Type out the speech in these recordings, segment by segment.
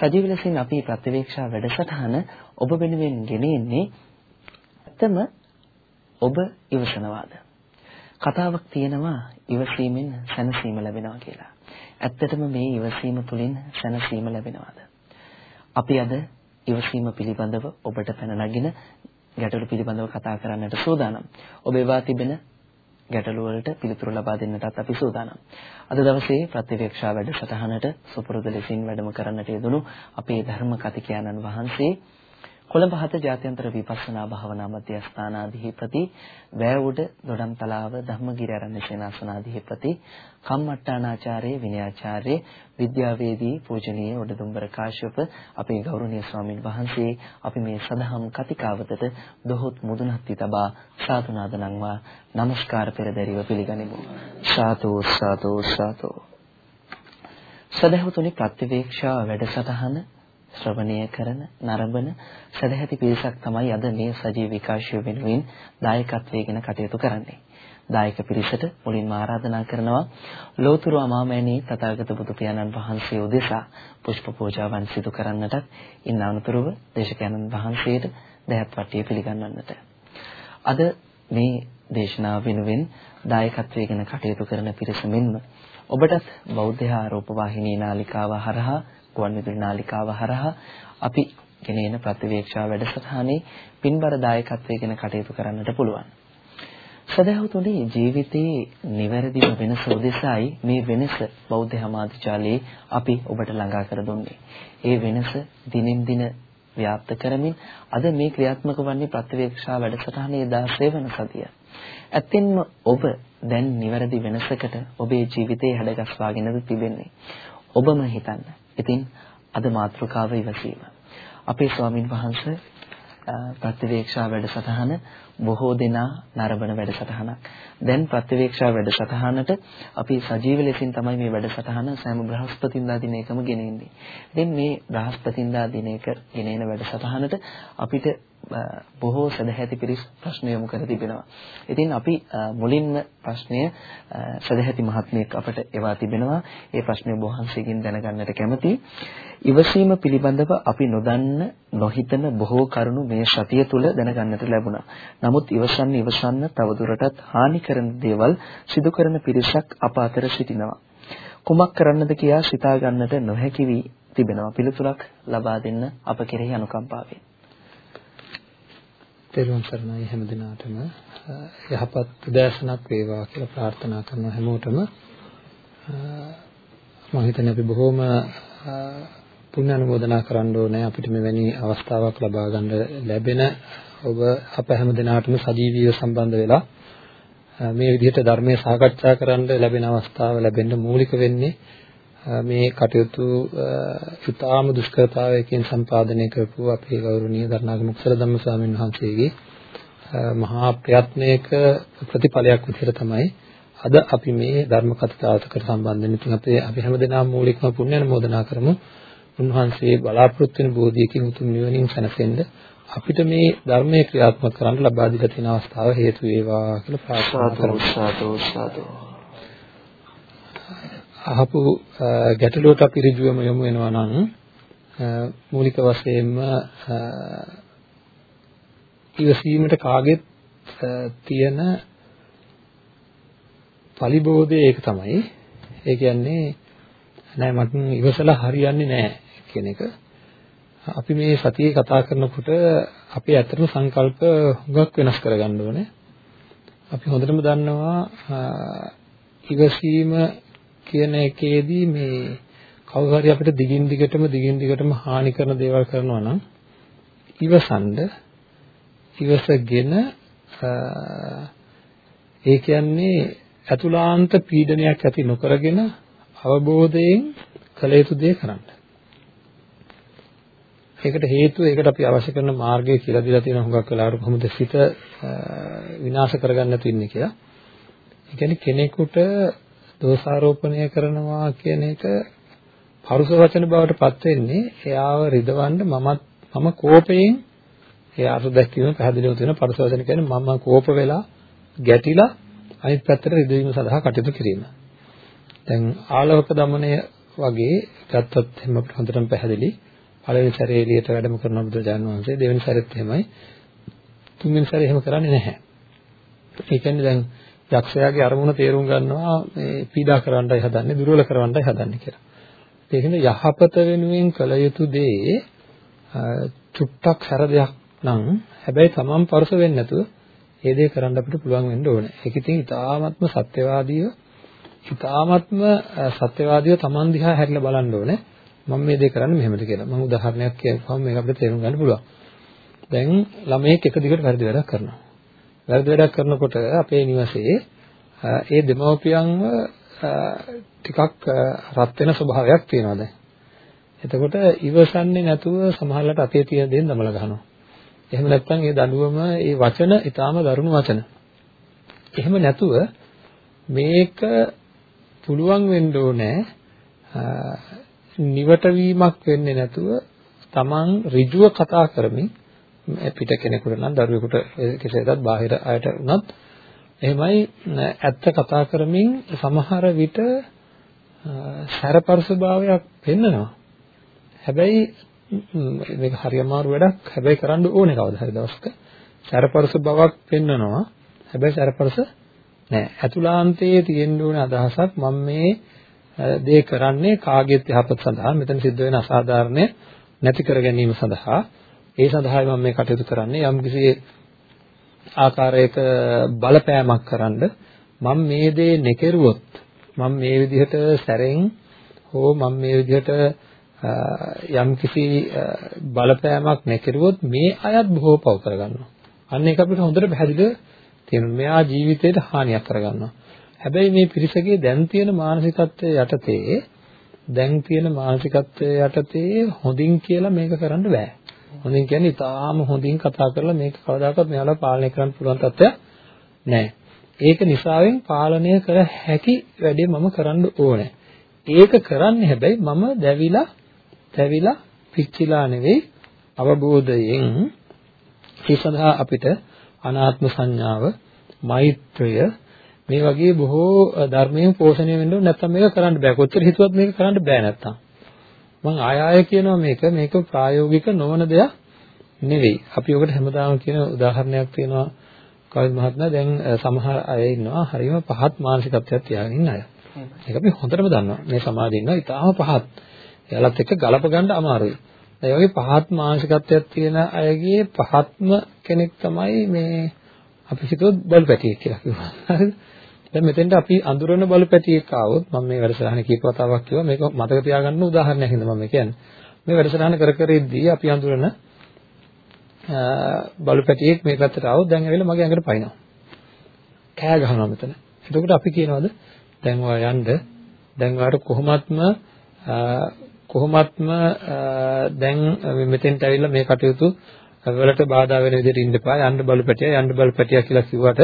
සජීව ලෙසින් අපි ප්‍රතිවේක්ෂා වැඩසටහන ඔබ වෙනුවෙන් ගෙනෙන්නේ ඇත්තම ඔබ ඉවසනවාද? කතාවක් තියෙනවා ඉවසීමෙන් සැනසීම ලැබෙනවා කියලා. ඇත්තටම මේ ඉවසීම තුළින් සැනසීම ලැබෙනවාද? අපි අද ඉවසීම පිළිබඳව ඔබට පැන නගින ගැටලු පිළිබඳව කතා කරන්නට සූදානම්. ඔබ ඒවා තිබෙන ගැටලු වලට පිළිතුරු ලබා දෙන්නටත් අපි සූදානම්. අද දවසේ ප්‍රතිවේක්ෂා වැඩසටහනට සුපුරුදු ලෙසින් වැඩම කරන්නට යෙදුණු අපේ ධර්ම කතිකයන්න් වහන්සේ කොළඹ හත ජාත්‍යන්තර විපස්සනා භාවනා මධ්‍යස්ථානාධිපති වැවුඩ දොඩම්තලාව ධම්මගිරි ආරණ්‍ය සේනාසනාධිපති කම්මට්ටානාචාර්ය විනයාචාර්ය විද්‍යාවේදී පූජනීය උඩදුම්බර කාශ්‍යප අපේ ගෞරවනීය ස්වාමින් වහන්සේ අපි මේ සදහම් කතිකාවතට දොහොත් මුදුනත් තබා. සාතුනාද නම්වා নমස්කාර පෙරදරිව පිළිගනිමු. සාතු සාතු සාතු සදහවතුනි ප්‍රතිවේක්ෂා වැඩසටහන ශ්‍රවණය කරන නරඹන සදැහැති පිරිසක් තමයි අද මේ සජීව විකාශය වෙනුවෙන් දායකත්වයෙන් කටයුතු කරන්නේ. දායක පිරිසට මුලින්ම ආරාධනා කරනවා ලෝතුරු අමාමෑණී තථාගත බුදු පියාණන් වහන්සේ උදෙසා පුෂ්ප පූජාවන් සිදු කරන්නටත් ඉන් අනුතුරුව දේශකයන්න් වහන්සේට දහත් වට්ටිය පිළිගන්වන්නට. අද මේ දේශනාව වෙනුවෙන් දායකත්වයෙන් කටයුතු කරන පිරිස මෙන්ම ඔබටත් බෞද්ධ ආරෝප වාහිනී නාලිකාව හරහා ගුවන්විදුලි නාලිකාව හරහා අපි ගෙනෙන ප්‍රතිවේක්ෂා වැඩසටහනේ පින්බර දායකත්වයෙන් කටයුතු කරන්නට පුළුවන්. සදහවතුනි ජීවිතයේ නිවැරදිව වෙනස උදෙසායි මේ වෙනස බෞද්ධ සමාජාලයේ අපි ඔබට ළඟා කර දුන්නේ. ඒ වෙනස දිනින් දින ව්‍යාප්ත කරමින් අද මේ ක්‍රියාත්මක වන්නේ ප්‍රතිවේක්ෂා වැඩසටහනේ 16 වන සතිය. ඇත්තෙන්ම ඔබ දැන් නිවැරදි වෙනසකට ඔබේ ජීවිතේ හැඩගස්වාගෙනද තිබෙන්නේ. ඔබම හිතන්න. ඉතින් අද මාතෘකාව ඉවසීම. අපේ ස්වාමින් වහන්සේ ප්‍රතිවේක්ෂා වැඩසටහන බොහෝ දෙනා නරඹන වැඩසටහනක්. දැන් ප්‍රතිවේක්ෂා වැඩසටහනට අපි සජීව ලෙසින් තමයි මේ වැඩසටහන සෑම බ්‍රහස්පතින්දා දිනයකම ගෙනෙන්නේ. ඉතින් මේ බ්‍රහස්පතින්දා දිනයක ගෙනෙන වැඩසටහනට අපිට බොහෝ සදැහැති පිරිස් ප්‍රශ්න යොමු කර තිබෙනවා. ඉතින් අපි මුලින්ම ප්‍රශ්නය සදැහැති මහත්මියක් අපට එවා තිබෙනවා. ඒ ප්‍රශ්නය බොහන්සේගෙන් දැනගන්නට කැමතියි. ඉවසීම පිළිබඳව අපි නොදන්න නොහිතන බොහෝ කරුණු මේ සතිය තුල දැනගන්නට ලැබුණා. නමුත් ඉවසන්න ඉවසන්න තවදුරටත් හානි කරන දේවල් සිදු කරන පිරිසක් අප අතර සිටිනවා. කුමක් කරන්නද කියා සිතා ගන්නට නොහැකි වී තිබෙනවා. පිළිතුරක් ලබා දෙන්න අප කෙරෙහි අනුකම්පාවෙන්. තෙරුවන් සරණයි හැම දිනාටම යහපත් උදෑසනක් වේවා කියලා ප්‍රාර්ථනා කරන හැමෝටම මම හිතන්නේ අපි බොහොම පුණ්‍ය අනුමෝදනා කරන්න ඕනේ අපිට මෙවැනි අවස්ථාවක් ලබා ගන්න ලැබෙන ඔබ අප හැම දිනාටම සජීවීව සම්බන්ධ වෙලා මේ විදිහට ධර්මයේ සාකච්ඡා කරන්න ලැබෙන අවස්ථාව ලැබෙන්න මූලික වෙන්නේ මේ කටයුතු ඉතාම දුෂ්කරතාවයකින් සම්පාදනය කරපු අපේ ගෞරවනීය දරණාගම කුසල ධම්ම ස්වාමීන් වහන්සේගේ මහා ප්‍රයත්නයක ප්‍රතිඵලයක් විදිහට තමයි අද අපි මේ ධර්ම කතාවකට සම්බන්ධ වෙන ඉතින් අපේ අපි හැමදෙනාම මූලිකව පුණ්‍ය අනුමෝදනා කරමු. උන්වහන්සේ බලාපොරොත්තු වෙන බෝධියකින් උතුම් නිවනින් සැනසෙන්න අපිට මේ ධර්මයේ ක්‍රියාත්මක කරන්න ලබා දීලා තියෙන අවස්ථාව හේතු වේවා කියලා ප්‍රාර්ථනා කරමු. අහපු ගැටලුවට අපි ඍජුවම යමු වෙනවා නම් මූලික වශයෙන්ම ඉවසීමට කාගෙත් තියෙන පලිබෝධය ඒක තමයි. ඒ කියන්නේ නෑ මට ඉවසලා හරියන්නේ නෑ කියන එක. අපි මේ සතියේ කතා කරනකොට අපි ඇත්තටම සංකල්ප හුඟක් වෙනස් කරගන්න ඕනේ. අපි හොඳටම දන්නවා ඉවසීම කියන එකේදී මේ කවුරු හරි අපිට දිගින් දිගටම දිගින් දිගටම හානි කරන දේවල් කරනවා නම් ඉවසන්ඩ ඉවසගෙන ඒ කියන්නේ අතුලාන්ත පීඩනයක් ඇති නොකරගෙන අවබෝධයෙන් කළ යුතු දේ කරන්න. ඒකට හේතුව ඒකට අපි අවශ්‍ය කරන මාර්ගය කියලා දීලා තියෙන හුඟක් වෙලාවට කොහොමද සිත විනාශ කරගන්න තින්නේ කියලා. ඒ කියන්නේ කෙනෙකුට දෝෂාරෝපණය කරනවා කියන එක පරුස වචන බවට පත් වෙන්නේ එයාව රිදවන්න මමත් මම කෝපයෙන් එයා අසුදැකීම පැහැදිලිව තියෙන පරුස වචන කියන්නේ මම කෝප වෙලා ගැටිලා අනිත් පැත්තට රිදවීම සඳහා කටයුතු කිරීම. දැන් ආලවක দমনය වගේ ගත්තත් එහෙම අපිට හොඳටම පැහැදිලි. පළවෙනි සැරේ එළියට වැඩම කරන බුදුරජාණන් වහන්සේ දෙවෙනි සැරෙත් එහෙමයි තුන්වෙනි සැරේ එහෙම කරන්නේ නැහැ. ඒ කියන්නේ දැන් යක්ෂයාගේ අරමුණ තේරුම් ගන්නවා මේ පීඩා කරන්නයි හදන්නේ දුර්වල කරන්නයි හදන්නේ කියලා. ඒක නිසා යහපත වෙනුවෙන් කළ යුතු දේ චුට්ටක් සැර දෙයක් නම් හැබැයි තමන් පරස වෙන්නේ නැතුව ඒ දේ කරන්න අපිට පුළුවන් වෙන්න ඕනේ. ඒක ඉතින් ඊ타ත්ම සත්‍යවාදීව ඊ타ත්ම සත්‍යවාදීව තමන් දිහා හැරිලා බලන්න ඕනේ. මම මේ දේ කරන්නේ මෙහෙමද කියලා. මම උදාහරණයක් කියපුවම මේක අපිට තේරුම් ගන්න පුළුවන්. දැන් ළමයෙක් එක දිගට වැරදි වැඩක් කරනවා. වැරදි වැඩක් කරනකොට අපේ නිවසේ ඒ දෙමව්පියන්ව ටිකක් රත් වෙන ස්වභාවයක් තියෙනවා දැන්. එතකොට ඉවසන්නේ නැතුව සමහරවිට අතේ තියෙන දේ දමලා ගහනවා. එහෙම නැත්නම් ඒ දඬුවම ඒ වචන ඊටාම දරුණු වචන. එහෙම නැතුව මේක පුළුවන් වෙන්න ඕනේ නිවට වීමක් වෙන්නේ නැතුව Taman ඍජුව කතා කරමින් පිට කෙනෙකුට නම් දරුවෙකුට කෙසේදත් බාහිර අයට වුණත් එහෙමයි ඇත්ත කතා කරමින් සමහර විට සැරපරස භාවයක් පෙන්නනවා. හැබැයි මේක හරි අමාරු වැඩක්. හැබැයි කරන්න ඕනේ කවදා හරි දවසක. සැරපරස බවක් පෙන්නනවා. හැබැයි සැරපරස නෑ. අතුලාන්තයේ තියෙන්න ඕනේ අදහසක් මම මේ දේ කරන්නේ කාගේත් යහපත සඳහා. මෙතන සිද්ධ වෙන අසාධාරණය නැති කර ගැනීම සඳහා. ඒ සඳහායි මම මේ කටයුතු කරන්නේ. යම්කිසි ආකාරයක බලපෑමක් කරන්න මම මේ දේ නෙකරුවොත් මම මේ විදිහට සැරෙන් හෝ මම මේ විදිහට යම්කිසි බලපෑමක් නැකිරුවොත් මේ අයත් බොහෝ පව කරගන්නවා. අන්න ඒක අපිට හොඳට පැහැදිලිව තියෙනවා. මෙයා ජීවිතේට හානියක් කරගන්නවා. හැබැයි මේ පිරිසගේ දැන් තියෙන මානසිකත්වයේ යටතේ දැන් තියෙන මානසිකත්වයේ යටතේ හොඳින් කියලා මේක කරන්න බෑ. හොඳින් කියන්නේ ඉතාලම හොඳින් කතා කරලා මේක කවදාකවත් මෙයාලා පාලනය කරන්න පුළුවන් තත්ත්වයක් නෑ. ඒක නිසාවෙන් පාලනය කර හැකි වැඩේ මම කරන්න ඕනේ. ඒක කරන්නේ හැබැයි මම දැවිලා තැවිලා පිච්චිලා නෙවෙයි අවබෝධයෙන් ඒ සඳහා අපිට අනාත්ම සංඥාව මෛත්‍රිය මේ වගේ බොහෝ ධර්මයෙන් පෝෂණය වෙන්න ඕනේ. නැත්නම් මේක කරන්න බෑ. කොච්චර හිතුවත් මේක කරන්න බෑ නැත්තම්. මම ආය ආය කියනවා මේක. මේක ප්‍රායෝගික නොවන දෙයක් නෙවෙයි. අපි ඔකට හැමදාම කියන උදාහරණයක් තියෙනවා. කවිත් මහත්මයා දැන් සමහර අය ඉන්නවා. හරිම පහත් මානසිකත්වයක් තියාගෙන ඉන්න අය. ඒක අපි හොඳටම දන්නවා. මේ සමාජයේ ඉන්නවා. ඉතාලම පහත්. එයාලත් එක්ක ගලප ගන්න අමාරුයි. ඒ වගේ පහත් මානසිකත්වයක් තියෙන අයගේ පහත්ම කෙනෙක් තමයි මේ අපි හිතුවොත් බලපැටියෙක් කියලා කිව්වා. හරිද? දැන් මෙතෙන්ට අපි අඳුරන බලපැටියෙක් ආවොත් මම මේ වැඩසටහන කීප වතාවක් කිව්වා මේක මතක තියාගන්න උදාහරණයක් හින්දා මම කියන්නේ. මේ වැඩසටහන කර කර ඉද්දී අපි අඳුරන බලපැටියෙක් මේ පැත්තට ආවොත් දැන් ඇවිල්ලා මගේ ඇඟට පයින්නවා. කෑ ගහනවා මෙතන. එතකොට අපි කියනවාද දැන් ඔයා යන්න දැන් ඔයාලට කොහොමත්ම කොහොමත්ම දැන් මෙතෙන්ට ඇවිල්ලා මේ කටයුතු වලට බාධා වෙන විදිහට ඉන්න එපා යන්න බලපැටිය යන්න බලපැටිය කියලා කිව්වට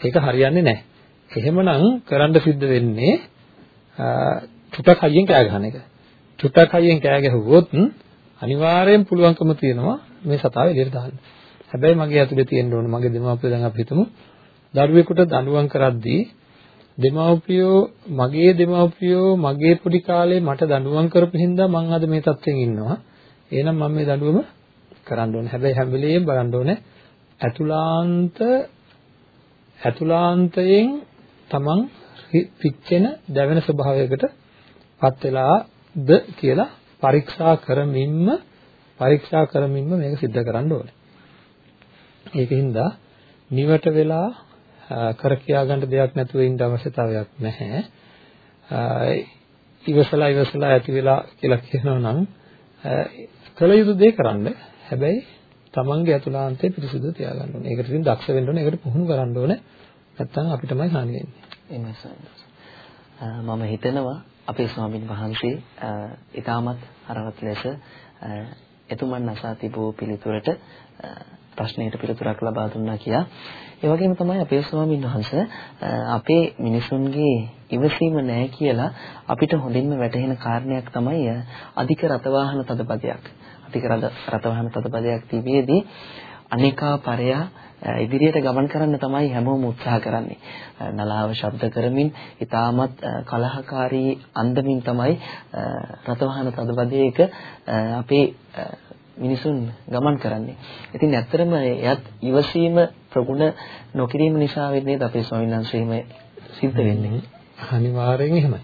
ඒක හරියන්නේ නැහැ. එහෙමනම් කරන්න සිද්ධ වෙන්නේ චුටක් හයියෙන් කෑ ගහන එක. චුටක් හයියෙන් කෑ ගැහුවොත් අනිවාර්යෙන් පුළුවන්කම තියෙනවා මේ සතාව එළියට දාන්න. හැබැයි මගේ ඇතුලේ තියෙන්න ඕන මගේ දෙමාපියෝ දැන් අපි හිතමු දරුවෙකුට දඬුවම් කරද්දී දෙමව්පියෝ මගේ දෙමව්පියෝ මගේ පොඩි කාලේ මට දඬුවම් කරපු හින්දා මං අද මේ තත්ත්වෙන් ඉන්නවා. එහෙනම් මම මේ දඬුවම කරන්න ඕනේ. හැබැයි හැම වෙලෙම බලන්න ඕනේ ඇතුලාන්ත ඇතුලාන්තයෙන් තමන් පිච්චෙන දැවෙන ස්වභාවයකට පත් වෙලාද කියලා පරීක්ෂා කරමින්ම පරීක්ෂා කරමින්ම මේක सिद्ध කරන්න ඕනේ. ඒකින්ද නිවට වෙලා කර කියා ගන්න දෙයක් නැතුව ඉන්න අවශ්‍යතාවයක් නැහැ. ඉවසලා ඉවසලා ඇති වෙලා කියලා කියනවා නම් කළ යුතු දේ කරන්න. හැබැයි තමන්ගේ අතුලාන්තේ පිරිසිදු තියාගන්න ඕනේ. ඒකට ඉතින් දක්ෂ වෙන්න ඕනේ. ඒකට පුහුණු කරන්න ඕනේ. නැත්තම් අපිටමයි හානි වෙන්නේ. මම හිතනවා අපේ ස්වාමින් වහන්සේ ඊටමත් හරවත් ලෙස එතුමන් අසා තිබූ පිළිතුරට ප්‍රශ්නයට පිළිතුරක් ලබා දුන්නා කියා. ඒ වගේම තමයි අපේ ස්වාමීන් වහන්සේ අපේ මිනිසුන්ගේ ඉවසීම නැහැ කියලා අපිට හොඳින්ම වැටහෙන කාරණයක් තමයි අධික රතවාහන තදබදයක්. අධික රතවාහන තදබදයක් තිබියදී අනිකා පරයා ඉදිරියට ගමන් කරන්න තමයි හැමෝම උත්සාහ කරන්නේ. නලාව ශබ්ද කරමින් ඊටමත් කලහකාරී අන්දමින් තමයි රතවහන තදබදයක අපේ මිනිසුන් ගමන් කරන්නේ. ඉතින් ඇත්තටම එයත් ඉවසීම ප්‍රගුණ නොකිරීම නිසා වෙන්නේ අපේ ස්වාමීන් වහන්සේම සිද්ධ වෙන්නේ. අනිවාර්යෙන් එහෙමයි.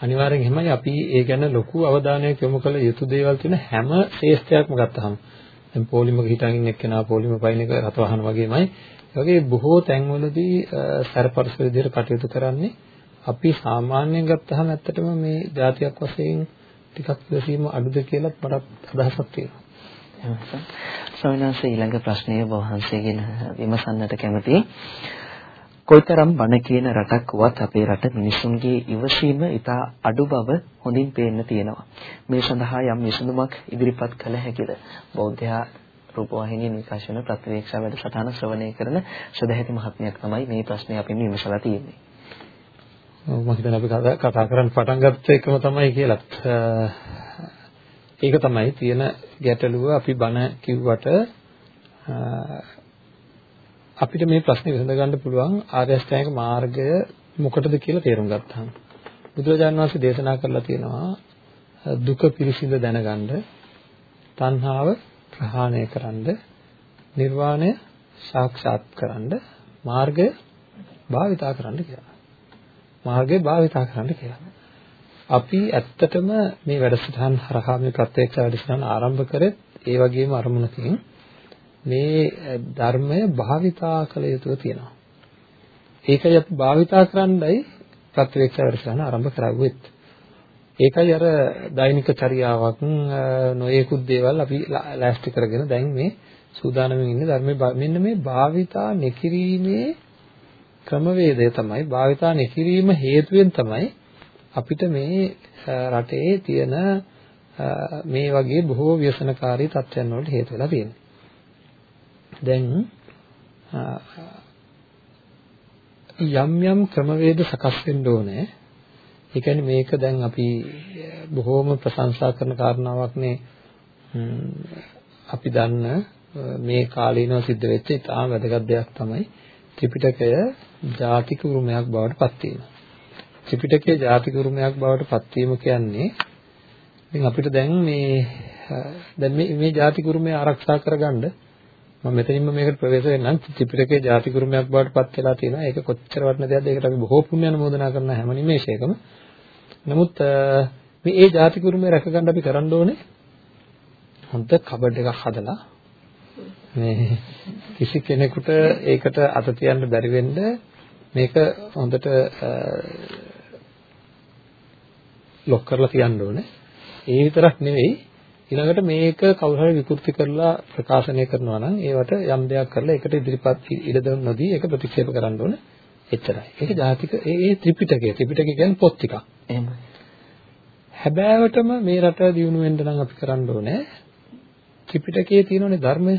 අනිවාර්යෙන් එහෙමයි අපි ඒ ගැන ලොකු අවධානයක් යොමු කළ යුතු දේවල් තියෙන හැම ශ්‍රේෂ්ඨයක්ම ගත්තහම දැන් පොලිමක හිටගෙන එක්කෙනා පොලිම පයින් එක රත වහන වගේමයි ඒ වගේ බොහෝ තැන්වලදී සැරපරස විදිහට කටයුතු කරන්නේ අපි සාමාන්‍යයෙන් ගත්තහම ඇත්තටම මේ જાතියක් වශයෙන් ටිකක් ඉවසීම අඩුද කියලා මට අදහසක් තියෙනවා. ස්වාමීන් වහන්සේ ඊළඟ ප්‍රශ්නය වහන්සේගෙන් විමසන්නට කැමතියි. කොයිතරම් බණ කියන රටක් වුවත් අපේ රට මිනිසුන්ගේ ඉවසීම ඉතා අඩු බව හොඳින් පේන්න තියෙනවා. මේ සඳහා යම් විසඳුමක් ඉදිරිපත් කළ හැකිද? බෞද්ධයා රූපවාහිනියෙන් විකාශ වෙන ප්‍රතිවේක්ෂා වැඩසටහන ශ්‍රවණය කරන සදැහැති මහත්මයක් තමයි මේ ප්‍රශ්නේ අපින් විමසලා තියෙන්නේ. මම හිතන්නේ අපි කතා කරන්න පටන් ගත්ත එකම තමයි කියලත්. ඒක තමයි තියෙන ගැටලුව අපි බණ කිව්වට අපිට මේ ප්‍රශ්නේ විසඳ ගන්න පුළුවන් ආර්ය අෂ්ටාංගික මාර්ගය මොකටද කියලා තේරුම් ගත්තාම බුදුරජාණන් වහන්සේ දේශනා කරලා තියෙනවා දුක පිරිසිඳ දැනගන්න තණ්හාව ප්‍රහාණය කරන්න නිර්වාණය සාක්ෂාත් කරන්න මාර්ගය භාවිතා කරන්න කියලා. මාර්ගය භාවිතා කරන්න කියලා. අපි ඇත්තටම මේ වැඩසටහන් හරහා මේ ප්‍රත්‍යක්ෂ වැඩසටහන ආරම්භ කරේ ඒ වගේම අරමුණකින් මේ ධර්මය භාවිතා කළ යුතුව තියෙනවා. ඒකයි අපි භාවිතා කරන්නයි ප්‍රත්‍යක්ෂ වැඩසටහන ආරම්භ කරගුවෙත්. ඒකයි අර දෛනික චර්යාවක් නොයෙකුත් දේවල් අපි ලෑස්ති කරගෙන දැන් මේ සූදානම්ෙන් ඉන්නේ ධර්මයේ මෙන්න මේ භාවිතා නොකිරීමේ ක්‍රමවේදය තමයි භාවිතා නොකිරීම හේතුවෙන් තමයි අපිට මේ රටේ තියෙන මේ වගේ බොහෝ ව්‍යසනකාරී තත්ත්වයන් වලට හේතු වෙලා තියෙන්නේ. දැන් යම් යම් ක්‍රමවේද සකස් වෙන්න ඕනේ. ඒ කියන්නේ මේක දැන් අපි බොහෝම ප්‍රශංසා කරන කාරණාවක් නේ අපි දන්න මේ කාලීනව සිද්ධ වෙච්ච ඉතාම වැදගත් දෙයක් තමයි ත්‍රිපිටකය ජාතික උරුමයක් බවට පත් වීම. ත්‍රිපිටකය ජාතික උරුමයක් බවට පත් වීම කියන්නේ ඉතින් අපිට දැන් මේ දැන් මේ මේ ජාතික උරුමය ආරක්ෂා කරගන්න මම මෙතනින්ම මේකට ප්‍රවේශ වෙන්නම් ත්‍රිපිටකයේ ජාති කුරුමයක් බවට පත් වෙලා තියෙනවා. ඒක කොච්චර වටින දෙයක්ද? ඒකට අපි බොහෝ පුණ්‍ය අනුමෝදනා කරන හැම නිමේෂයකම. නමුත් මේ ඒ ජාති කුරුමය රැකගන්න අපි කරන්න ඕනේ හොඳ කබඩ් එකක් හදලා මේ කිසි කෙනෙකුට ඒකට අත තියන්න බැරි වෙන්න මේක හොඳට ලොක් කරලා තියන්න ඕනේ. ඒ විතරක් නෙවෙයි ඊළඟට මේක කවුරු හරි විකෘති කරලා ප්‍රකාශනය කරනවා නම් ඒවට යම් දෙයක් කරලා ඒකට ඉදිරිපත් ඉඩ දෙන්න නොදී ඒක ප්‍රතික්ෂේප කරන්න ඕන එච්චරයි. ඒක ජාතික ඒ ත්‍රිපිටකය ත්‍රිපිටකය කියන්නේ පොත් ටිකක්. එහෙමයි. හැබෑවටම මේ රට දියුණු වෙන්න නම් අපි කරන්න ඕනේ ත්‍රිපිටකයේ තියෙනනේ ධර්මය.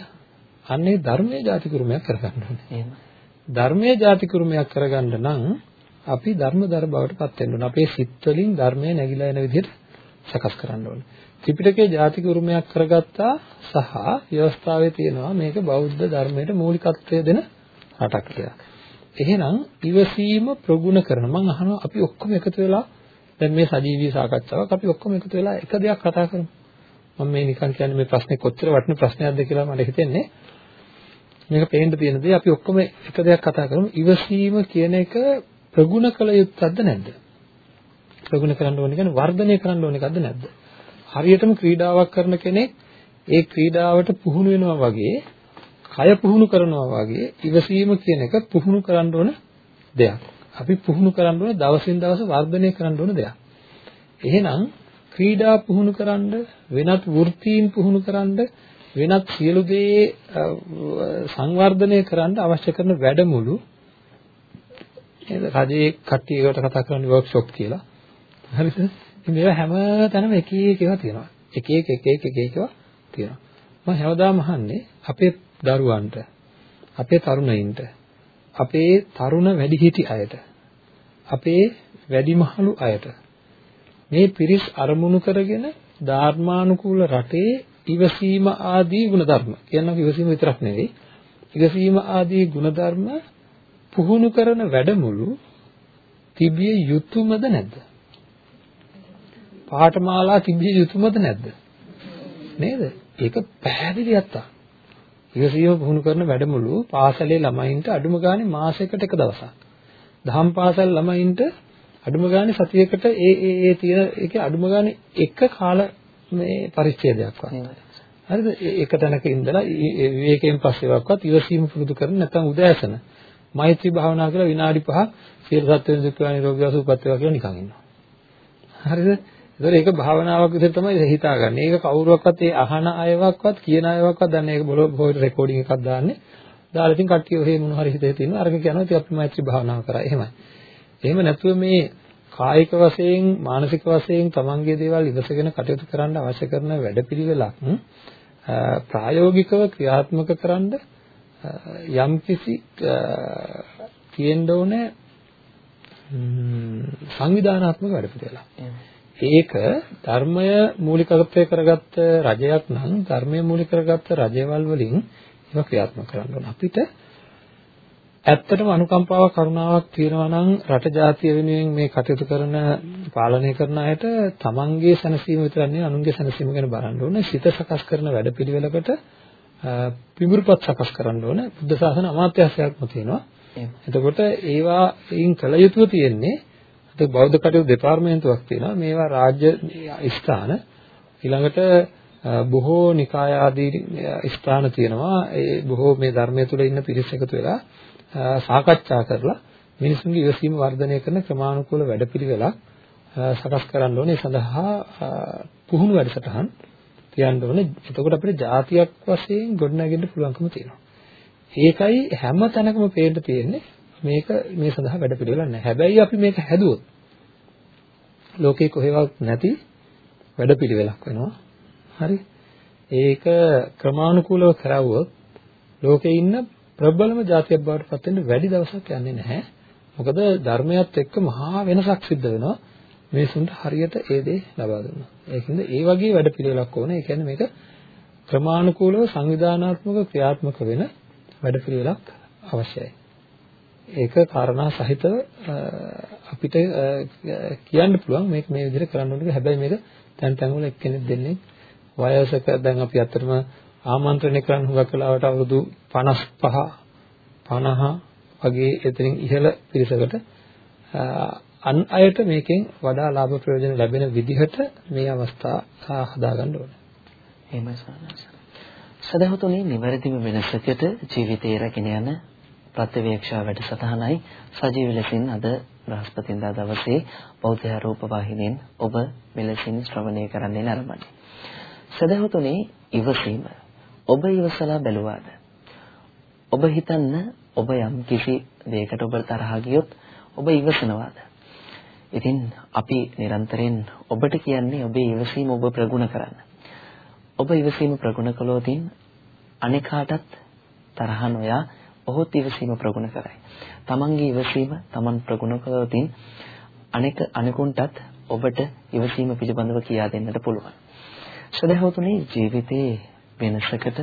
අන්නේ ධර්මයේ ජාතිකුරුමයක් කරගන්න ඕනේ. එහෙමයි. ධර්මයේ ජාතිකුරුමයක් කරගන්න නම් අපි ධර්මදර බවට පත් වෙන්න ඕනේ. අපේ සිත් වලින් ධර්මය නැగిලා එන විදිහට සකස් කරන්න ඕනේ. ත්‍රිපිටකයේ ජාතික උරුමයක් කරගත්තා සහ ව්‍යවස්ථාවේ තියෙනවා මේක බෞද්ධ ධර්මයට මූලිකත්වය දෙන රටක් කියලා. එහෙනම් ඉවසීම ප්‍රගුණ කරන මම අහනවා අපි ඔක්කොම එකතු වෙලා දැන් මේ සජීවී සාකච්ඡාවක් අපි ඔක්කොම එකතු වෙලා එක දෙයක් කතා කරමු. මම මේ නිකන් කියන්නේ මේ ප්‍රශ්නේ කොච්චර වටින ප්‍රශ්නයක්ද කියලා මට හිතෙන්නේ. මේක පේන්න තියෙන දේ අපි ඔක්කොම එක දෙයක් කතා කරමු. ඉවසීම කියන එක ප්‍රගුණ කළ යුත්තක්ද නැද්ද? ප්‍රගුණ කරන්න ඕනේ කියන්නේ වර්ධනය කරන්න ඕනේ එකක්ද නැද්ද? හරියටම ක්‍රීඩාවක් කරන කෙනෙක් ඒ ක්‍රීඩාවට පුහුණු වෙනවා වගේ කය පුහුණු කරනවා වගේ ඉවසීම කියන එක පුහුණු කරන්න ඕන දෙයක්. අපි පුහුණු කරන්න ඕන දවසින් දවස වර්ධනය කරන්න ඕන දෙයක්. එහෙනම් ක්‍රීඩා පුහුණු කරන්න වෙනත් වෘත්තීන් පුහුණු කරන්න වෙනත් සියලු දේ සංවර්ධනය කරන්න අවශ්‍ය කරන වැඩමුළු නේද රජයේ කට්ටියකට කතා කරන්නේ වර්ක්ෂොප් කියලා හරිද ඉතින් මේවා හැම තැනම එක එක ඒවා තියෙනවා. එක එක එක එක එක ඒවා තියෙනවා. මම හැමදාම අහන්නේ අපේ දරුවන්ට අපේ තරුණයින්ට අපේ තරුණ වැඩිහිටි අයට අපේ වැඩිමහලු අයට මේ පිරිස් අරමුණු කරගෙන ධර්මානුකූල රටේ ඉවසීම ආදී ගුණධර්ම කියනවා ඉවසීම විතරක් නෙවෙයි ඉවසීම ආදී ගුණධර්ම පුහුණු කරන වැඩමුළු තිබිය යුතුමද නැද්ද පාඨමාලා තිබිය යුතුයමද නැද්ද? නේද? ඒක පැහැදිලි අත්තා. ඉවසීම පුහුණු කරන වැඩමුළු පාසලේ ළමයින්ට අඩුම ගානේ මාසයකට එක දවසක්. දහම් පාසල් ළමයින්ට අඩුම ගානේ සතියකට ඒ ඒ ඒ තියෙන ඒකේ අඩුම ගානේ එක කාල මේ පරිච්ඡේදයක් වත්. හරිද? එක තැනක ඉඳලා විවේකයෙන් පස්සේවක්වත් ඉවසීම පුරුදු කරන නැත්නම් උදෑසන මෛත්‍රී භාවනා කියලා විනාඩි 5ක් සියලු සත්ත්වයන් සුඛා නිරෝගී සුවපත් වේවා කියලා නිකන් ඉන්නවා. හරිද? ඒතර ඒක භාවනාවක් විදිහට තමයි හිතාගන්නේ. ඒක කවුරුවක්වත් ඒ අහන අයවක්වත් කියන අයවක්වත් දන්නේ ඒක බොහෝ රෙකෝඩින් එකක් දාන්නේ. දාලා ඉතින් කට්ටිය ඔහේ මොන හරි හිතේ තියෙනවා. අරක කියනවා ඉතින් අපි මෛත්‍රී භාවනාව කරා. එහෙමයි. එහෙම නැතුව මේ කායික වශයෙන් මානසික වශයෙන් තමන්ගේ දේවල් ඉවසගෙන කටයුතු කරන්න අවශ්‍ය කරන වැඩපිළිවෙලක් ප්‍රායෝගිකව ක්‍රියාත්මක කරන්න යම්කිසි තියෙන්න ඕනේ සංවිධානාත්මක වැඩපිළිවෙලක්. ඒක ධර්මය මූලිකත්වයේ කරගත්ත රජයක් නම් ධර්මය මූලික කරගත්ත රජවල් වලින් ඒක ක්‍රියාත්මක කරන්න ඕන. අපිට ඇත්තටම අනුකම්පාවක් කරුණාවක් තියෙනවා නම් රට ජාතිය වෙනුවෙන් මේ කටයුතු කරන පාලනය කරන අයට තමන්ගේ සැනසීම විතරක් නෙවෙයි අනුන්ගේ සැනසීම ගැන බලන්න ඕනේ. සිත සකස් කරන වැඩපිළිවෙලකට පිඹුරුපත් සකස් කරන්න ඕනේ. බුද්ධ ශාසන අමාත්‍යාංශයක්ම තියෙනවා. එතකොට ඒවායින් කළ යුතු තියෙන්නේ අද බෞද්ධ කටයුතු දෙපාර්තමේන්තුවක් තියෙනවා. මේවා රාජ්‍ය ස්ථාන ඊළඟට බොහෝ නිකාය ආදී ස්ථාන තියෙනවා. ඒ බොහෝ මේ ධර්මයේ තුල ඉන්න පිරිස එකතු වෙලා සාකච්ඡා කරලා මිනිසුන්ගේ ඉවසීම වර්ධනය කරන ක්‍රමානුකූල වැඩපිළිවෙලක් සකස් කරන්න ඕනේ. සඳහා පුහුණු වැඩසටහන් තියන්න ඕනේ. එතකොට අපිට જાතියක් වශයෙන් ගොඩනගෙන්න පුළුවන්කම තියෙනවා. ඒකයි හැම තැනකම පේන්න තියෙන්නේ මේක මේ සඳහා වැඩපිළිවෙලක් නැහැ. හැබැයි අපි මේක හැදුවොත් ලෝකේ කොහෙවත් නැති වැඩපිළිවෙලක් වෙනවා. හරි. ඒක ක්‍රමානුකූලව කරවුවොත් ලෝකේ ඉන්න ප්‍රබලම જાතියක් බවට පත් වෙන්න වැඩි දවසක් යන්නේ නැහැ. මොකද ධර්මයත් එක්ක මහා වෙනසක් සිද්ධ වෙනවා. මිනිසුන්ට හරියට ඒ දේ ලබා දුන්නා. ඒකින්ද ඒ වගේ වැඩ පිළිවෙලක් ඕනේ. ඒ කියන්නේ මේක ක්‍රමානුකූලව සංවිධානාත්මක ක්‍රියාත්මක වෙන වැඩ පිළිවෙලක් අවශ්‍යයි. ඒක කාරණා සහිතව අපිට කියන්න පුළුවන් මේක මේ විදිහට කරන්න ඕනේ. හැබැයි මේක තැන් තැන් වල එක්කෙනෙක් දෙන්නේ වයසක දැන් අපි අත්‍තරම ආමන්ත්‍රණය කරන්න හුඟක් වෙලාවට අවුරුදු 55 50 වගේ එතනින් ඉහළ පිරිසකට අන් අයට මේකෙන් වඩා ලාභ ප්‍රයෝජන ලැබෙන විදිහට මේ අවස්ථා හදාගන්න ඕනේ. එහෙමයි සානස. සදහතුනි නිවැරදිම වෙනසකට ජීවිතය රැගෙන යන ප්‍රත්‍යවේක්ෂා වැඩසටහනයි සජීව ලෙසින් අද බ්‍රහස්පතින්දා දවසේ බෞද්ධ රූප වාහිනියෙන් ඔබ මෙලෙසින් ශ්‍රවණය කරන්නේ නරඹන්නේ. සදහතුනි ඉවසීම ඔබ ඉවසලා බැලුවාද? ඔබ හිතන්න ඔබ යම් කිසි දෙයකට ඔබ තරහා ගියොත් ඔබ ඉවසනවාද? ඉතින් අපි නිරන්තරයෙන් ඔබට කියන්නේ ඔබේ ඉවසීම ඔබ ප්‍රගුණ කරන්න. ඔබ ඉවසීම ප්‍රගුණ කළොත් අනිකාටත් තරහ නොයා ඔහුත් ඉවසීම ප්‍රගුණ කරයි. තමන්ගේ ඉවසීම තමන් ප්‍රගුණ කළොත් අනෙක අනෙකුන්ටත් ඔබට ඉවසීම පිළිබඳව කියා දෙන්නට පුළුවන්. සදහවතුනි ජීවිතයේ වෙනසකට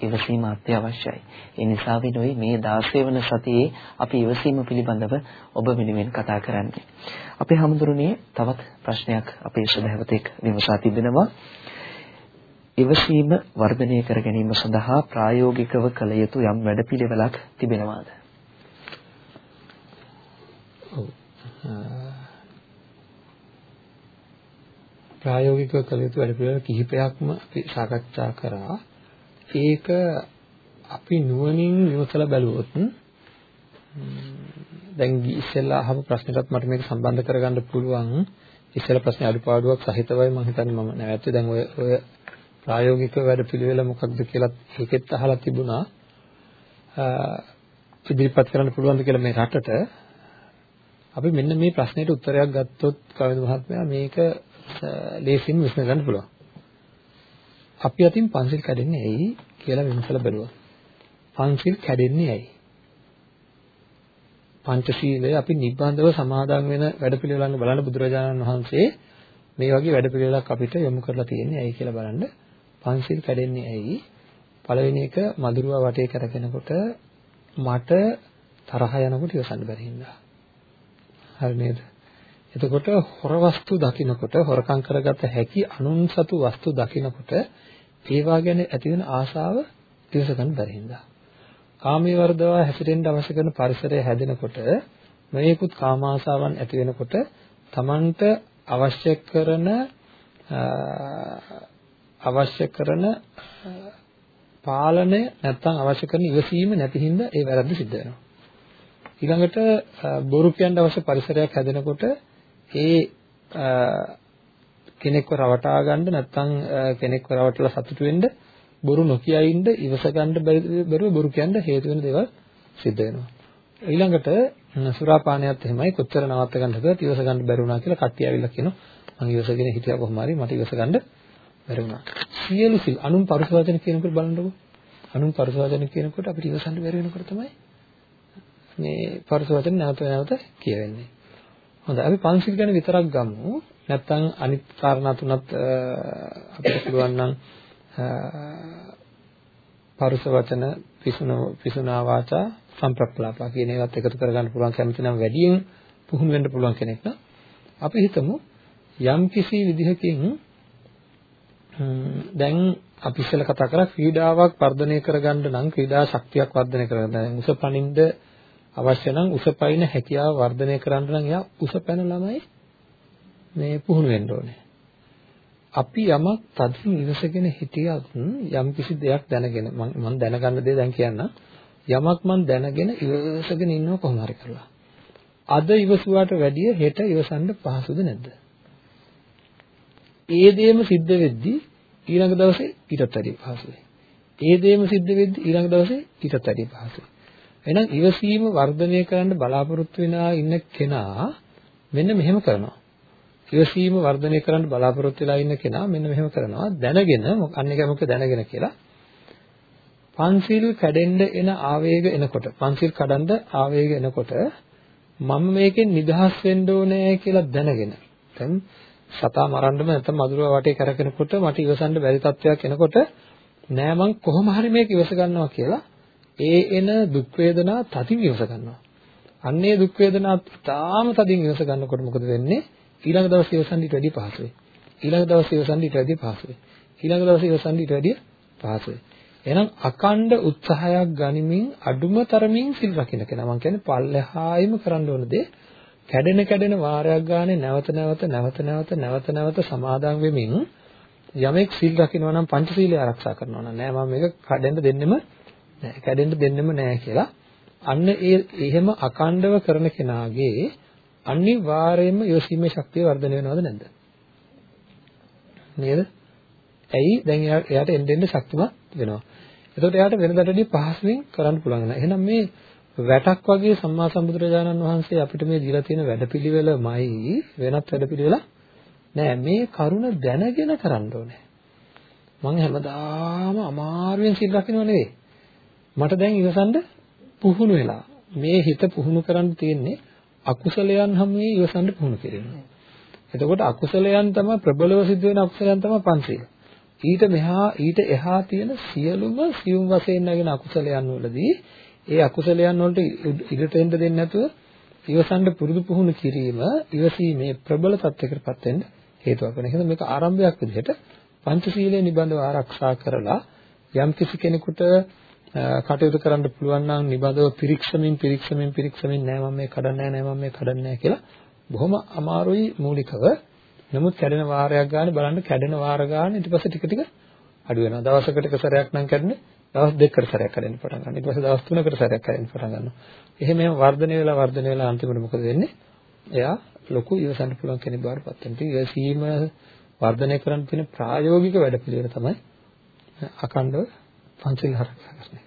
ඉවසීම අත්‍යවශ්‍යයි. ඒ නිසා වෙනුයි මේ 16 වන සතියේ අපි ඉවසීම පිළිබඳව ඔබ වෙනුවෙන් කතා කරන්නේ. අපේ හැමදෙරුනේ තවත් ප්‍රශ්නයක් අපේ සදහවතෙක් විමසා තිබෙනවා. ඉවසීම වර්ධනය කර ගැනීම සඳහා ප්‍රායෝගිකව කළ යුතු යම් වැඩපිළිවෙලක් තිබෙනවාද? ඔව්. ප්‍රායෝගිකව කළ යුතු වැඩපිළිවෙල කිහිපයක්ම අපි සාකච්ඡා කරා. ඒක අපි නුවණින් විමසලා බැලුවොත් දැන් ඉස්සෙල්ලා අහපු ප්‍රශ්නයටත් මට මේක සම්බන්ධ කරගන්න පුළුවන් ඉස්සෙල්ලා ප්‍රශ්නේ අඩුපාඩුවක් සහිතවයි මම හිතන්නේ මම නැවැත්තුවේ දැන් ඔය ඔය ප්‍රායෝගික වැඩ පිළිවෙල මොකක්ද කියලා ඒකෙත් අහලා තිබුණා ඉදිරිපත් කරන්න පුළුවන්ද කියලා මේ රටට අපි මෙන්න මේ ප්‍රශ්නෙට උත්තරයක් ගත්තොත් කවිද මහත්මයා මේක ලේසියෙන් විශ්ල ගන්න පුළුවන්. අපි අතින් පන්සිල් කැඩෙන්නේ ඇයි කියලා විමසලා බලුවා. පන්සිල් කැඩෙන්නේ ඇයි? පංචශීලය අපි නිබ්බන්ධව සමාදන් වෙන වැඩපිළිවෙලක් බලන්න බුදුරජාණන් වහන්සේ මේ වගේ වැඩපිළිවෙලක් අපිට යොමු කරලා තියෙන්නේ ඇයි කියලා බලන්න පංචිල් කැඩෙන්නේ ඇයි? පළවෙනි එක මදුරුවා වටේ කරගෙනකොට මට තරහ යනකොට ඉවසන්න බැරි හින්දා. හරි නේද? එතකොට හොර වස්තු දකිනකොට හොරකම් කරගත හැකි අනුන් සතු වස්තු දකිනකොට ඒවා ගැන ඇතිවෙන ආශාව ඉවස ගන්න බැරි හින්දා. කාමයේ වර්ධව හැසිරෙන්න අවශ්‍ය කරන පරිසරය හැදෙනකොට මේකුත් කාම ආශාවන් ඇති වෙනකොට Tamanට අවශ්‍ය කරන අවශ්‍ය කරන පාලනය නැත්තම් අවශ්‍ය කරන ඉවසීම නැති හින්දා ඒ වැරද්ද සිද්ධ වෙනවා. ඊළඟට බොරු කියන්න අවශ්‍ය පරිසරයක් හැදෙනකොට ඒ කෙනෙක්ව රවටා ගන්න නැත්තම් කෙනෙක්ව රවටලා සතුටු වෙන්න බොරු නොකිය ඉන්න ඉවස ගන්න බැරුව බොරු කියන්න හේතු වෙන දේවල් සිද්ධ වෙනවා. ඊළඟට සුරාපානයත් එහෙමයි කොච්චර නවත්ත ගන්න හදුවත් ඉවස ගන්න බැරි වුණා කියලා කට්ටිය ඇවිල්ලා කියනවා මම ඉවසගෙන හිටියා කොහොම හරි මට ඉවස ගන්න බැරි වුණා. සියලු සිල් අනුන් පරුස වචන කියනකොට බලන්නකෝ. අනුන් පරුස වචන කියනකොට අපිට ඉවසන්න බැරි වෙනකොට තමයි මේ පරුස වචන නැවත නැවත කියවෙන්නේ. හොඳයි අපි පංචිල් ගැන විතරක් ගමු. නැත්තම් අනිත් කාරණා තුනත් අපිට පුළුවන් නම් පරුස වචන පිසුන පිසුනා වාචා සම්ප්‍රප්ලාපා කියන ඒවාත් එකතු කරගන්න පුළුවන් කැමති නම් වැඩියෙන් පුහුණු වෙන්න පුළුවන් කෙනෙක් නම් අපි හිතමු යම් කිසි විදිහකින් දැන් අපි ඉස්සෙල්ලා කතා කරා ක්‍රීඩාවක් වර්ධනය කරගන්න නම් ක්‍රීඩා ශක්තියක් වර්ධනය කරගන්න. දැන් උස පනින්ද අවශ්‍ය නම් උස පයින් හැකියාව වර්ධනය කරන්න නම් එයා උස පැන ළමයි මේ පුහුණු වෙන්න ඕනේ. අපි යමක් තදින් ඉවසගෙන හිටියත් යම් කිසි දෙයක් දැනගෙන මම දැනගන්න දේ දැන් කියන්න යමක් මම දැනගෙන ඉවසගෙන ඉන්නව කොහොම හරි කරලා අද ඉවසුවාට වැඩිය හෙට ඉවසන්න පහසුද නැද්ද ඒ දේම සිද්ධ වෙද්දී ඊළඟ දවසේ ඊටත් වැඩිය පහසුයි. ඒ දේම සිද්ධ වෙද්දී ඊළඟ දවසේ ඊටත් වැඩිය පහසුයි. එහෙනම් ඉවසීම වර්ධනය කරන්න බලාපොරොත්තු වෙනා ඉන්න කෙනා මෙන්න මෙහෙම කරනවා. ඉවසීම වර්ධනය කරන්න බලාපොරොත්තු වෙලා ඉන්න කෙනා මෙන්න මෙහෙම කරනවා. දැනගෙන අන්න එක මොකද දැනගෙන කියලා. පන්සිල් කැඩෙන්න එන ආවේග එනකොට පන්සිල් කඩන්න ආවේග එනකොට මම මේකෙන් නිදහස් වෙන්න ඕනේ කියලා දැනගෙන දැන් සතා මරන්නම නැත්නම් මధుරව වටේ කරකිනකොට මට ඉවසන්න බැරි තත්වයක් එනකොට නෑ මං කොහොම හරි මේක ඉවස ගන්නවා කියලා ඒ එන දුක් වේදනා තදින් ඉවස ගන්නවා අන්නේ දුක් වේදනා තාම තදින් ඉවස ගන්නකොට මොකද වෙන්නේ ඊළඟ දවසේ ඉවසන්න ඊට වැඩිය පහසුයි. ඊළඟ දවසේ ඉවසන්න ඊට වැඩිය පහසුයි. ඊළඟ දවසේ ඉවසන්න ඊට වැඩිය පහසුයි. එහෙනම් අකණ්ඩ උත්සාහයක් ගනිමින් අඩුම තරමින් සිල් රකින්න කෙනා මම කියන්නේ පල්ලෙහායිම කරන්න ඕන දේ කැඩෙන කැඩෙන වාරයක් ගානේ නැවත නැවත නැවත නැවත නැවත නැවත සමාදන් වෙමින් යමෙක් සිල් රකින්නවා නම් පංචශීලය ආරක්ෂා කරනවා නම් නෑ මම මේක කැඩෙන්න දෙන්නෙම නෑ කැඩෙන්න දෙන්නෙම නෑ කියලා අන්න ඒ එහෙම අකණ්ඩව කරන කෙනාගේ අනිවාර්යයෙන්ම යොසීමේ ශක්තිය වර්ධනය වෙනවද නැද්ද? නේද? ඇයි දැන් එයාට එන්න එන්න ශක්තිමත් වෙනවා. එතකොට එයාට වෙනදට වඩා පහසුවෙන් කරන්න පුළුවන් වෙනවා. එහෙනම් මේ වැටක් වගේ සම්මා සම්බුදුරජාණන් වහන්සේ අපිට මේ දීලා තියෙන වැඩපිළිවෙලමයි වෙනත් වැඩපිළිවෙල නෑ මේ කරුණ දැනගෙන කරන්න ඕනේ. මම හැමදාම අමාරුවෙන් සිල් රකින්නව නෙවෙයි. මට දැන් ඉවසන්න පුහුණු වෙලා මේ හිත පුහුණු කරන්න තියෙන්නේ අකුසලයන් හැමේ ඉවසන්න පුහුණු කිරීම. එතකොට අකුසලයන් තමයි ප්‍රබලව සිද්ධ වෙන අකුසලයන් තමයි පංචශීල. ඊට මෙහා ඊට එහා තියෙන සියලුම සියුම් වශයෙන් නැගෙන අකුසලයන් වලදී ඒ අකුසලයන් වලට ඉඩට එන්න දෙන්නේ නැතුව ඉවසන්න පුරුදු පුහුණු කිරීම ඉවසීමේ ප්‍රබල තත්යකටපත් වෙන්න හේතුවක් වෙන. එහෙනම් මේක ආරම්භයක් විදිහට පංචශීලයේ නිබඳව ආරක්ෂා කරලා යම් කිසි කෙනෙකුට කටයුතු කරන්න පුළුවන් නම් නිබඳව පිරික්සමින් පිරික්සමින් පිරික්සමින් නෑ මම මේ කඩන්නේ නෑ මම මේ කඩන්නේ නෑ කියලා බොහොම අමාරුයි මූලිකව. නමුත් කැඩෙන වාරයක් ගන්න බලන්න කැඩෙන වාර ගන්න ඊට පස්සේ ටික ටික අඩු වෙනවා. දවසකට එක සැරයක් නම් කැඩෙන්නේ දවස් දෙකකට සැරයක් කැඩෙන්න පටන් ගන්නවා. ඊට පස්සේ දවස් තුනකට සැරයක් කැඩෙන්න පටන් ගන්නවා. එහෙම එහෙම වර්ධනය වෙලා වර්ධනය වෙලා අන්තිමට මොකද වෙන්නේ? එයා ලොකු ඉවසන්න පුළුවන් කෙනෙක් බවට පත් වෙනවා. ඉතින් ඉවසීම වර්ධනය කරන්න තියෙන ප්‍රායෝගික වැඩපිළිවෙල තමයි අකණ්ඩව පංචශීල ආරක්ෂා කරන එක.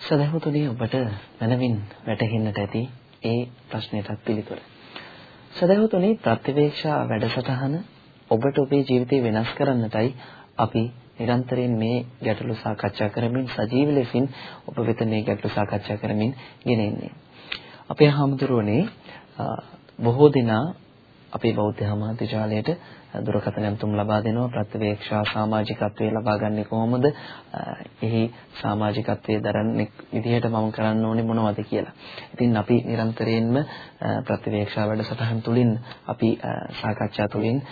සදහතුනි ඔබට මනමින් වැටහෙන්නට ඇති ඒ ප්‍රශ්නයටත් පිළිතුර. සදහතුනි ප්‍රතිවේක්ෂා වැඩසටහන ඔබට ඔබේ ජීවිතය වෙනස් කරන්නටයි අපි නිරන්තරයෙන් මේ ගැටලු සාකච්ඡා කරමින් සජීව ලෙසින් ඔබ වෙත මේ ගැටලු සාකච්ඡා කරමින් ගෙන එන්නේ. අපේ හාමුදුරුවනේ බොහෝ දෙනා අපේ බෞද්ධ සමාජාලයට දුරකථන යන්තුම් ලබා දෙනවා ප්‍රතිවේක්ෂා සමාජිකත්වයේ ලබා ගන්නේ කොහොමද? එහි සමාජිකත්වයේ දරන්නේ විදිහට මම කරන්න ඕනේ මොනවද කියලා. ඉතින් අපි නිරන්තරයෙන්ම ප්‍රතිවේක්ෂා වැඩසටහන් තුලින් අපි සාකච්ඡා තුලින්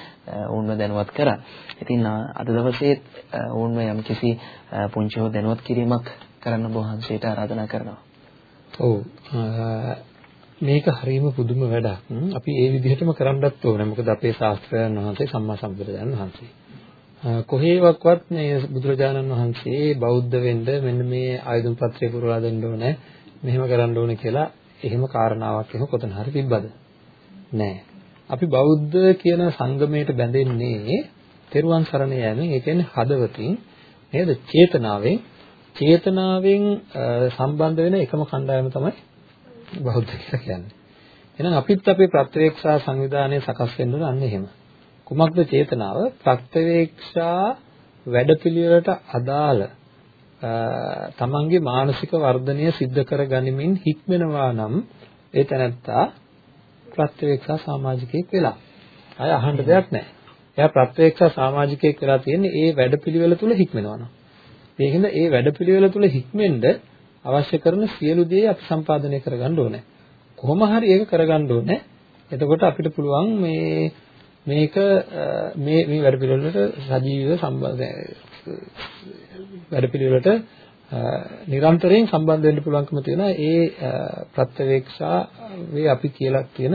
වුන්ව දැනුවත් කරා. ඉතින් අද දවසේ වුන්ව යම්කිසි පුංචි හෝ දැනුවත් කිරීමක් කරන්න බොහන්සේට ආරාධනා කරනවා. ඔව් මේක හරීම පුදුම වැඩක්. අපි ඒ විදිහටම කරන්නත් ඕනේ. මොකද අපේ ශාස්ත්‍රයන් වහන්සේ සම්මා සම්බුදුරජාණන් වහන්සේ. කොහේවත් මේ බුදුරජාණන් වහන්සේ බෞද්ධ වෙන්න මෙන්න මේ ආයුධ පත්‍රය පුරවා දෙන්න ඕනේ. මෙහෙම කරන්න ඕනේ කියලා එහෙම කාරණාවක් එහෙම කොතන හරි තිබ්බද? නෑ. අපි බෞද්ධ කියන සංගමයට බැඳෙන්නේ තෙරුවන් සරණ යෑමෙන් ඒ කියන්නේ හදවතින් නේද? චේතනාවෙන් චේතනාවෙන් සම්බන්ධ වෙන එකම කණ්ඩායම තමයි බෞද්ධ කියලා කියන්නේ. එහෙනම් අපිත් අපේ ප්‍රත්‍යවේක්ෂා සංවිධානය සකස් වෙන්න ඕන අන්න එහෙම. කුමක්ද චේතනාව? ප්‍රත්‍යවේක්ෂා වැඩපිළිවෙලට අදාළ තමන්ගේ මානසික වර්ධනය සිද්ධ කර ගනිමින් හික්මනවා නම් ඒ තැනත්තා ප්‍රත්‍යවේක්ෂා සමාජිකයෙක් වෙලා. අය අහන්න දෙයක් නැහැ. එයා ප්‍රත්‍යවේක්ෂා සමාජිකයෙක් වෙලා තියෙන්නේ ඒ වැඩපිළිවෙල තුල හික්මනවා නම්. ඒකින්ද ඒ වැඩපිළිවෙල තුල හික්මෙන්ද අවශ්‍ය කරන සියලු දේ අපි සම්පාදනය කරගන්න ඕනේ. කොහොම හරි ඒක කරගන්න ඕනේ. එතකොට අපිට පුළුවන් මේ මේක මේ මේ වැඩ පිළිවෙලට සජීවීව සම්බන්ධ වැඩ පිළිවෙලට නිරන්තරයෙන් සම්බන්ධ වෙන්න පුළුවන්කම තියෙනවා ඒ ප්‍රත්‍යවේක්ෂා වේ අපි කියලා කියන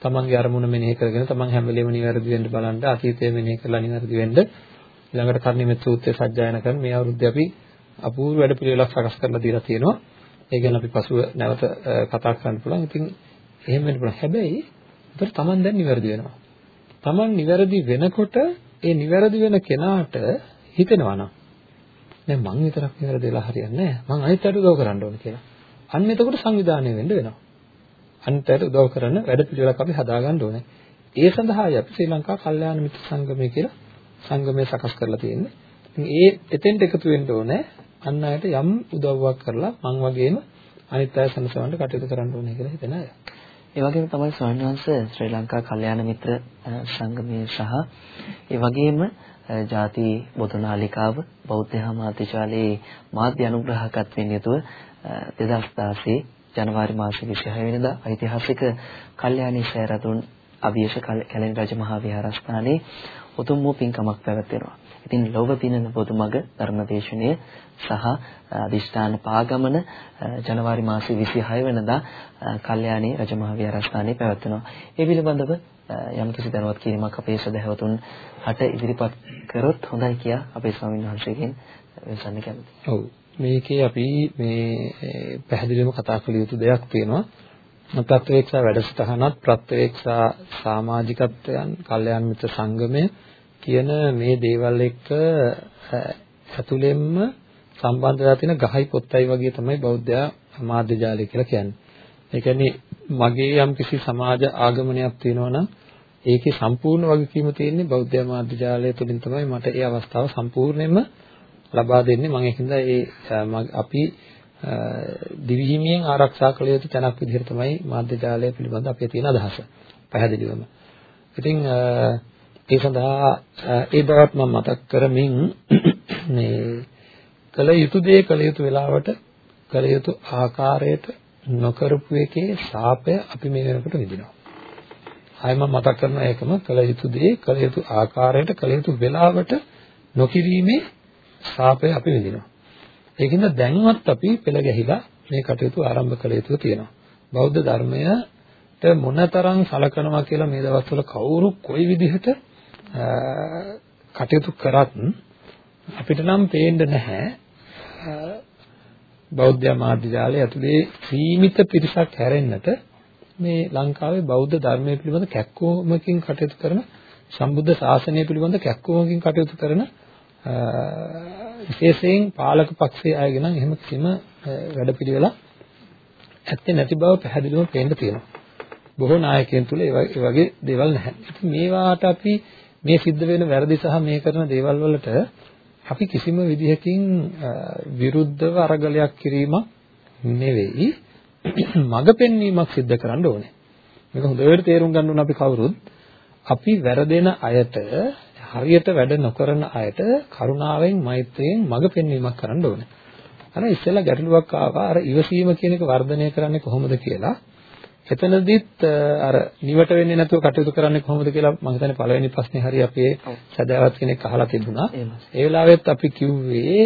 තමන්ගේ අරමුණ මෙනෙහි කරගෙන තමන් හැම වෙලෙම නිවැරදි වෙන්න බලන්න අතීතය මෙනෙහි කරලා නිවැරදි වෙන්න ඊළඟට කර්ණිමෙත් සූත්‍රය සජ්ජායන කරන මේ අවුරුද්දේ අපි අපූර්ව වැඩ පිළිවෙලක් සකස් කරලා දීලා තියෙනවා. ඒ ගැන අපි පසුව නැවත කතා කරන්න පුළුවන්. ඉතින් එහෙම වෙන්න පුළුවන්. හැබැයි උතර Taman දැන් නිවැරදි වෙනවා. Taman නිවැරදි වෙනකොට ඒ නිවැරදි වෙන කෙනාට හිතෙනවා නම් දැන් මං විතරක් නිවැරදි වෙලා හරියන්නේ නැහැ. මං අනිත් අයට උදව් කරන්න ඕනේ කියලා. අන්න එතකොට සංවිධානය වෙන්න වෙනවා. අනිත් අයට උදව් කරන වැඩ පිළිවෙලක් අපි හදාගන්න ඕනේ. ඒ සඳහායි අපි ශ්‍රී ලංකා කල්යාණ මිත්‍ර සංගමය කියලා සංගමය සකස් කරලා තියෙන්නේ. ඉතින් ඒ එතෙන්ට එකතු වෙන්න ඕනේ. අන් අයට යම් උදව්වක් කරලා මං වගේම අනිත් අය සනසවන්න කටයුතු කරන්න ඕනේ කියලා හිතන අය. ඒ වගේම තමයි ස්වාමීන් වහන්සේ ශ්‍රී ලංකා කල්යාණ මිත්‍ර සංගමයේ සහ ඒ වගේම ಜಾති බොදුනාලිකාව බෞද්ධ හමාතිශාලයේ මාධ්‍ය අනුග්‍රහකත්වයෙන් යුතුව 2016 ජනවාරි මාසේ 26 වෙනිදා ඓතිහාසික කල්යාණී සෑරතුන් අභියස කැලණි රජ මහා විහාරස්ථානයේ උතුම් වූ පින්කමක් පැවැත්වෙනවා. ඉතින් ලෝභ පිනන පොදුමග ධර්මදේශනය සහ අදිෂ්ඨාන පාගමන ජනවාරි මාසේ 26 වෙනිදා කල්යාණී රජමහා විහාරස්ථානයේ පැවැත්වෙනවා. ඒ පිළිබඳව යම් කිසි දැනුවත් කිරීමක් අපේ සදහවතුන් හට ඉදිරිපත් කරොත් හොඳයි කියා අපේ ස්වාමීන් වහන්සේගෙන් විසන්න කැමතියි. ඔව්. මේකේ අපි මේ පැහැදිලිවම කතා කළ යුතු දෙයක් තියෙනවා. ප්‍රත්‍යවේක්ෂා වැඩසටහනත් ප්‍රත්‍යවේක්ෂා සමාජිකත්වයන්, කල්යාණ මිත්‍ර සංගමය කියන මේ දේවල් එක්ක ඇතුළෙන්ම සම්බන්ධ වෙලා තියෙන ගහයි පොත්තයි වගේ තමයි බෞද්ධ මාධ්‍ය ජාලය කියලා කියන්නේ. ඒ කියන්නේ මගේ යම් කිසි සමාජ ආගමනයක් තියෙනවා නම් ඒකේ සම්පූර්ණ වගකීම තියෙන්නේ බෞද්ධ මාධ්‍ය ජාලය තුලින් තමයි මට ඒ අවස්ථාව සම්පූර්ණයෙන්ම ලබා දෙන්නේ. මම ඒකින්ද ඒ අපි දිවිහිමියෙන් ආරක්ෂා කළ යුතු තැනක් විදිහට තමයි මාධ්‍ය ජාලය පිළිබඳ අපේ තියෙන අදහස. පැහැදිලිවම. ඉතින් ඒ සඳහා ඒ බවත් මම මතක් කරමින් මේ කල යුතු දේ කල යුතු වෙලාවට කල යුතු ආකාරයට නොකරපු එකේ ශාපය අපි මේ වෙනකොට විඳිනවා. ආයෙ මම මතක් කරන එකම කල යුතු දේ කල යුතු ආකාරයට කල යුතු වෙලාවට නොකිරීමේ ශාපය අපි විඳිනවා. ඒකින්ද දැන්වත් අපි පෙළ ගැහිලා මේ කටයුතු ආරම්භ කළ යුතු තියෙනවා. බෞද්ධ ධර්මයට මොනතරම් සලකනවා කියලා මේ දවස්වල කවුරු කොයි විදිහට කටයුතු කරත් අපිට නම් පේන්නේ නැහැ බෞද්ධ මාධ්‍ය ජාලය ඇතුලේ සීමිත පිරිසක් හැරෙන්නට මේ ලංකාවේ බෞද්ධ ධර්මයේ පිළිබඳ කැක්කෝමකින් කටයුතු කරන සම්බුද්ධ ශාසනය පිළිබඳ කැක්කෝමකින් කටයුතු කරන විශේෂයෙන් පාලක පක්ෂයේ අයගෙන නම් එහෙම කිසිම වැඩපිළිවෙලක් ඇත්තේ නැති බව පැහැදිලිවම පේන්න තියෙනවා. බොහෝ නායකයන් තුල ඒ වගේ දේවල් නැහැ. ඉතින් මේවාට අපි මේ සිද්ධ වෙන වැරදි සහ මේ කරන දේවල් වලට අපි කිසිම විදිහකින් විරුද්ධව අරගලයක් කිරීමක් නෙවෙයි මඟ පෙන්වීමක් සිද්ධ කරන්න ඕනේ. මේක හොඳට තේරුම් ගන්න ඕන අපි කවුරුත් අපි වැරදෙන අයට හරියට වැඩ නොකරන අයට කරුණාවෙන් මෛත්‍රියෙන් මඟ පෙන්වීමක් කරන්න ඕනේ. අර ඉස්සෙල්ලා ගැටලුවක් ආවා අර ඉවසීම කියන එක වර්ධනය කරන්නේ කොහොමද කියලා. එතනදිත් අර නිවට වෙන්නේ නැතුව කටයුතු කරන්නේ කොහොමද කියලා මම හිතන්නේ පළවෙනි ප්‍රශ්නේ හරි අපේ සදාවත් කෙනෙක් අහලා තිබුණා. ඒ වෙලාවෙත් අපි කිව්වේ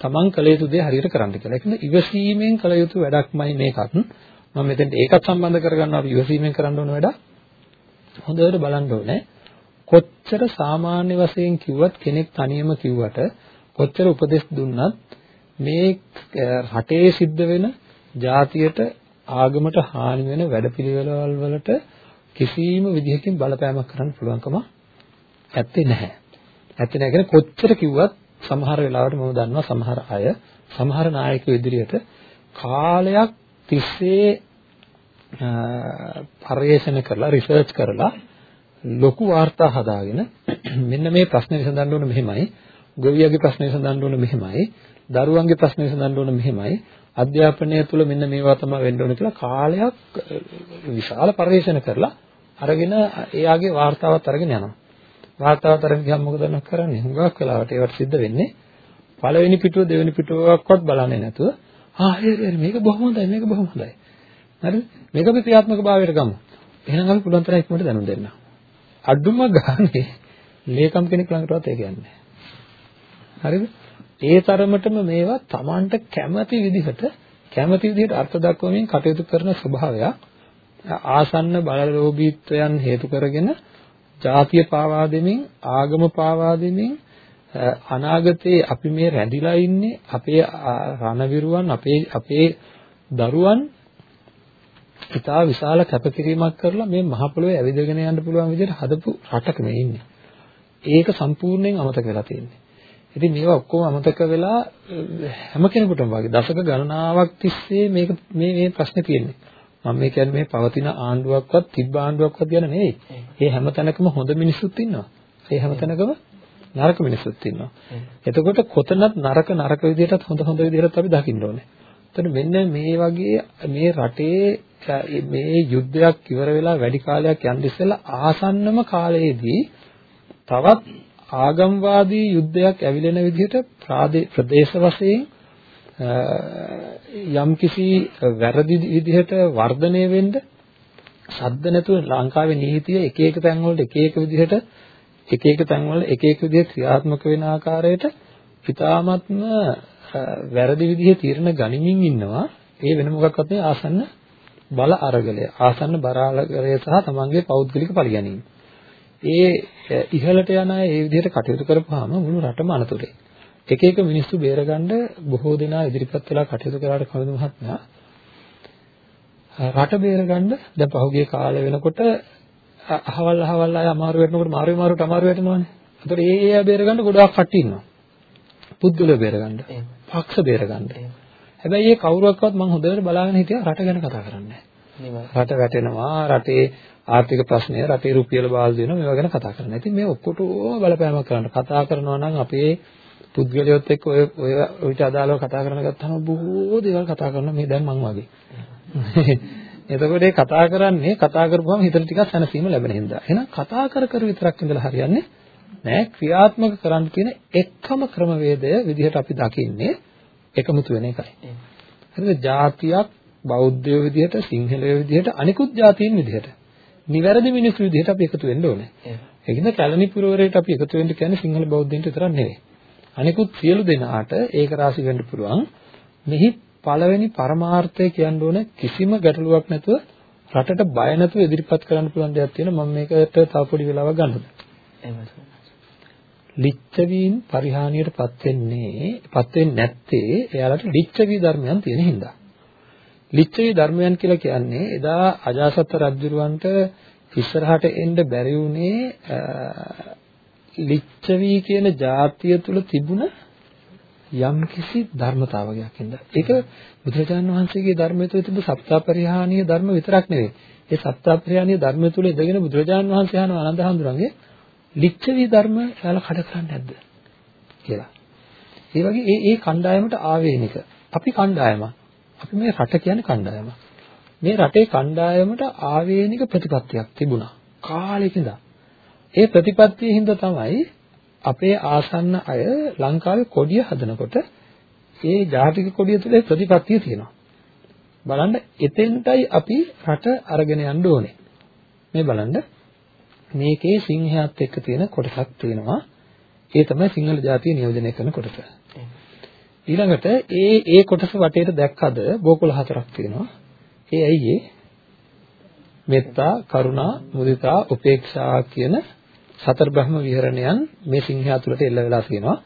තමන් කළ යුතු දේ හරියට කරන්න කියලා. නිසා ඉවසීමෙන් කළ යුතු වැඩක්මයි මේකත්. මම මෙතෙන්ට ඒකත් සම්බන්ධ කරගන්නවා ඉවසීමෙන් කරන්න ඕන වැඩ. හොඳට බලන්න ඕනේ. කොච්චර සාමාන්‍ය වශයෙන් කිව්වත් කෙනෙක් තනියම කිව්වට කොච්චර උපදෙස් දුන්නත් මේ රටේ සිද්ධ වෙන ජාතියට ආගමට හානි වෙන වැඩපිළිවෙළවල් වලට කිසිම විදිහකින් බලපෑමක් කරන්න පුළුවන්කම ඇත්තේ නැහැ. ඇත්තේ නැහැ කියන්නේ කොච්චර කිව්වත් සමහර වෙලාවට මම දන්නවා සමහර අය සමහර නායකයෝ ඉදිරියට කාලයක් තිස්සේ පර්යේෂණ කරලා රිසර්ච් කරලා ලොකු වාර්තා හදාගෙන මෙන්න මේ ප්‍රශ්නේ විසඳන්න ඕන මෙහෙමයි ගොවියගේ ප්‍රශ්නේ විසඳන්න ඕන මෙහෙමයි දරුවන්ගේ ප්‍රශ්නේ විසඳන්න ඕන මෙහෙමයි අධ්‍යාපනය තුළ මෙන්න මේවා තමයි වෙන්න ඕන කියලා කාලයක් විශාල පරිශ්‍රණ කරලා අරගෙන එයාගේ වාර්තාවත් අරගෙන යනවා. වාර්තාවත් අරගෙන ගියාම මොකද කරන්නේ? හුඟක් වෙලාවට ඒවට සිද්ධ වෙන්නේ පළවෙනි පිටුව දෙවෙනි පිටුවක්වත් බලන්නේ නැතුව ආ හරි හරි මේක බොහොම හොඳයි මේක බොහොම හොඳයි. හරිද? මේක අපි ක්‍රියාත්මක භාවයට ගමු. එහෙනම් අපි පුළුවන් තරම් ඉක්මනට දැනුම් දෙන්න. අඩුම ගානේ ලේකම් කෙනෙක් ළඟටවත් ඒක යන්නේ හරිද? ඒ තරමටම මේවා Tamanට කැමති විදිහට කැමති විදිහට අර්ථ දක්වමින් කටයුතු කරන ස්වභාවයක් ආසන්න බලලෝභීත්වයන් හේතු කරගෙන ජාතිය පාවා දෙමින් ආගම පාවා දෙමින් අනාගතේ අපි මේ රැඳිලා ඉන්නේ අපේ රණවිරුවන් අපේ අපේ දරුවන් ඉතා විශාල කැපකිරීමක් කරලා මේ මහ පොළොවේ ඇවිදගෙන යන්න පුළුවන් විදිහට හදපු රටක මේ ඉන්නේ. ඒක සම්පූර්ණයෙන් අමතක වෙලා තියෙන්නේ. ඉතින් මේවා ඔක්කොම අමතක වෙලා හැම කෙනෙකුටම වගේ දශක ගණනාවක් තිස්සේ මේක මේ මේ ප්‍රශ්නේ තියෙන්නේ. මම මේ කියන්නේ මේ පවතින ආණ්ඩුවක්වත් තිබ්බ ආණ්ඩුවක්වත් ගැන නෙවෙයි. මේ හැම තැනකම හොඳ මිනිස්සුත් ඉන්නවා. ඒ හැම තැනකම නරක මිනිස්සුත් ඉන්නවා. එතකොට කොතනත් නරක නරක විදිහටත් හොඳ හොඳ විදිහටත් අපි දකින්න ඕනේ. එතකොට මෙන්න මේ වගේ මේ රටේ මේ යුද්ධයක් ඉවර වෙලා වැඩි කාලයක් යන්න ඉස්සෙල්ලා ආසන්නම කාලයේදී තවත් ආගම්වාදී යුද්ධයක් ඇවිලෙන විදිහට ප්‍රදේශ වශයෙන් යම්කිසි වැරදි විදිහට වර්ධනය වෙන්න සද්ද නැතුව ලංකාවේ නීතිය එක එක තැන්වලට එක එක විදිහට එක එක තැන්වල එක එක විදිහට ක්‍රියාත්මක වෙන ආකාරයට ඉතාමත්ම වැරදි විදිහේ තීරණ ගනිමින් ඉන්නවා. ඒ වෙන මොකක්වත් නෙවෙයි. ආසන්න බල අරගලය. ආසන්න බර අරගලය සහ තමන්ගේ පෞද්ගලික පරිගැනීම. ඒ ඉහළට යන අය ඒ විදිහට කටයුතු කරපුවාම මුළු රටම අනතුරේ. එක එක මිනිස්සු බේරගන්න බොහෝ දෙනා ඉදිරිපත් වෙලා කටයුතු කරාට කවුද මහත්මයා රට බේරගන්න දැන් පහුගිය කාලේ වෙනකොට අහවල් අහවල් අය අමාරු වෙනකොට මාරු මාරුට අමාරු වෙනවනේ. ඒතකොට ඒ ඒ අය බේරගන්න ගොඩාක් කට්ටිය ඉන්නවා. පුද්ගලයෝ බේරගන්න. පක්ෂ බේරගන්න. හැබැයි ඒ කවුරුවක්වත් මම හොඳට බලාගෙන හිටියා රට ගැන කතා කරන්නේ නැහැ. රට වැටෙනවා රටේ ආර්ථික ප්‍රශ්නය රටේ රුපියල බාල් දෙනවා මේවා ගැන කතා කරනවා. ඉතින් මේ ඔක්කොටම බලපෑමක් කරන්න. කතා කරනවා නම් අපේ පුද්ගලයොත් එක්ක ඔය ඔය ඔයිට අදාළව කතා කරන ගත්තාම බොහෝ දේවල් කතා කරනවා මේ දැන් මං වගේ. එතකොට ඒ කතා කරන්නේ කතා කරපුවම හිතට ටිකක් සැනසීම ලැබෙන හින්දා. එහෙනම් කතා කර කර විතරක් ඉඳලා හරියන්නේ නෑ ක්‍රියාත්මක කරන්න තියෙන එකම ක්‍රමවේදය විදිහට අපි දකින්නේ එකමුතු වෙන එකයි. හරිද? ජාතියක් බෞද්ධයෝ විදිහට සිංහලයෝ විදිහට අනිකුත් ජාතීන් විදිහට නිවැරදි මිනිස්සු විදිහට අපි එකතු වෙන්න ඕනේ. ඒකින්ද කැලණි පුරවරයට අපි එකතු වෙන්න කියන්නේ සිංහල බෞද්ධයින්ට විතරක් නෙවෙයි. අනිකුත් සියලු දෙනාට ඒක රාශි වෙන්න පුළුවන්. මෙහි පළවෙනි පරමාර්ථය කියන්න ඕනේ කිසිම ගැටලුවක් නැතුව රටට බය නැතුව ඉදිරිපත් කරන්න පුළුවන් දෙයක් තියෙනවා. මම මේකට තව පොඩි වෙලාවක් ගන්නද? ලිච්ඡවීන් පරිහානියටපත් වෙන්නේ පත් වෙන්නේ නැත්තේ එයාලට ලිච්ඡවී ධර්මයන් තියෙන හින්දා. ලිච්ඡවි ධර්මයන් කියලා කියන්නේ එදා අජාසත් රජුරවන්ට ඉස්සරහට එන්න බැරි වුණේ ලිච්ඡවි කියන જાතිය තුල තිබුණ යම්කිසි ධර්මතාවයක් හින්දා. ඒක බුදුරජාණන් වහන්සේගේ ධර්මයේ තුල තිබු සප්තාපරිහානීය ධර්ම විතරක් නෙවෙයි. ඒ සප්තාපරිහානීය ධර්ම තුල ඉඳගෙන බුදුරජාණන් වහන්සේ අහන ආනන්ද හඳුරන්ගේ ලිච්ඡවි ධර්ම එයාලා කඩ කරන්නේ නැද්ද කියලා. ඒ වගේ ඒ ඒ කණ්ඩායමට ආවේනික. අපි කණ්ඩායමක්. අපි මේ රට කියන්නේ කණ්ඩායමක්. මේ රටේ කණ්ඩායමට ආවේනික ප්‍රතිපත්තියක් තිබුණා. කාලෙක ඉඳන්. ඒ ප්‍රතිපත්තියේ හින්දා තමයි අපේ ආසන්න අය ලංකාවේ කොඩිය හදනකොට ඒ ජාතික කොඩිය තුල ප්‍රතිපත්තිය තියෙනවා. බලන්න එතෙන්ටයි අපි රට අරගෙන යන්න ඕනේ. මේ බලන්න මේකේ සිංහයාත් එක්ක තියෙන කොටසක් තියෙනවා. ඒ තමයි සිංහල ජාතිය නියෝජනය කරන කොටස. ඊළඟට ඒ ඒ කොටස වටේට දැක්කද බෝකොළ හතරක් තියෙනවා. ඒ ඇයි මෙත්තා, කරුණා, මුදිතා, උපේක්ෂා කියන සතර බ්‍රහ්ම විහරණයන් මේ සිංහයා තුළට එල්ල වෙලා තියෙනවා.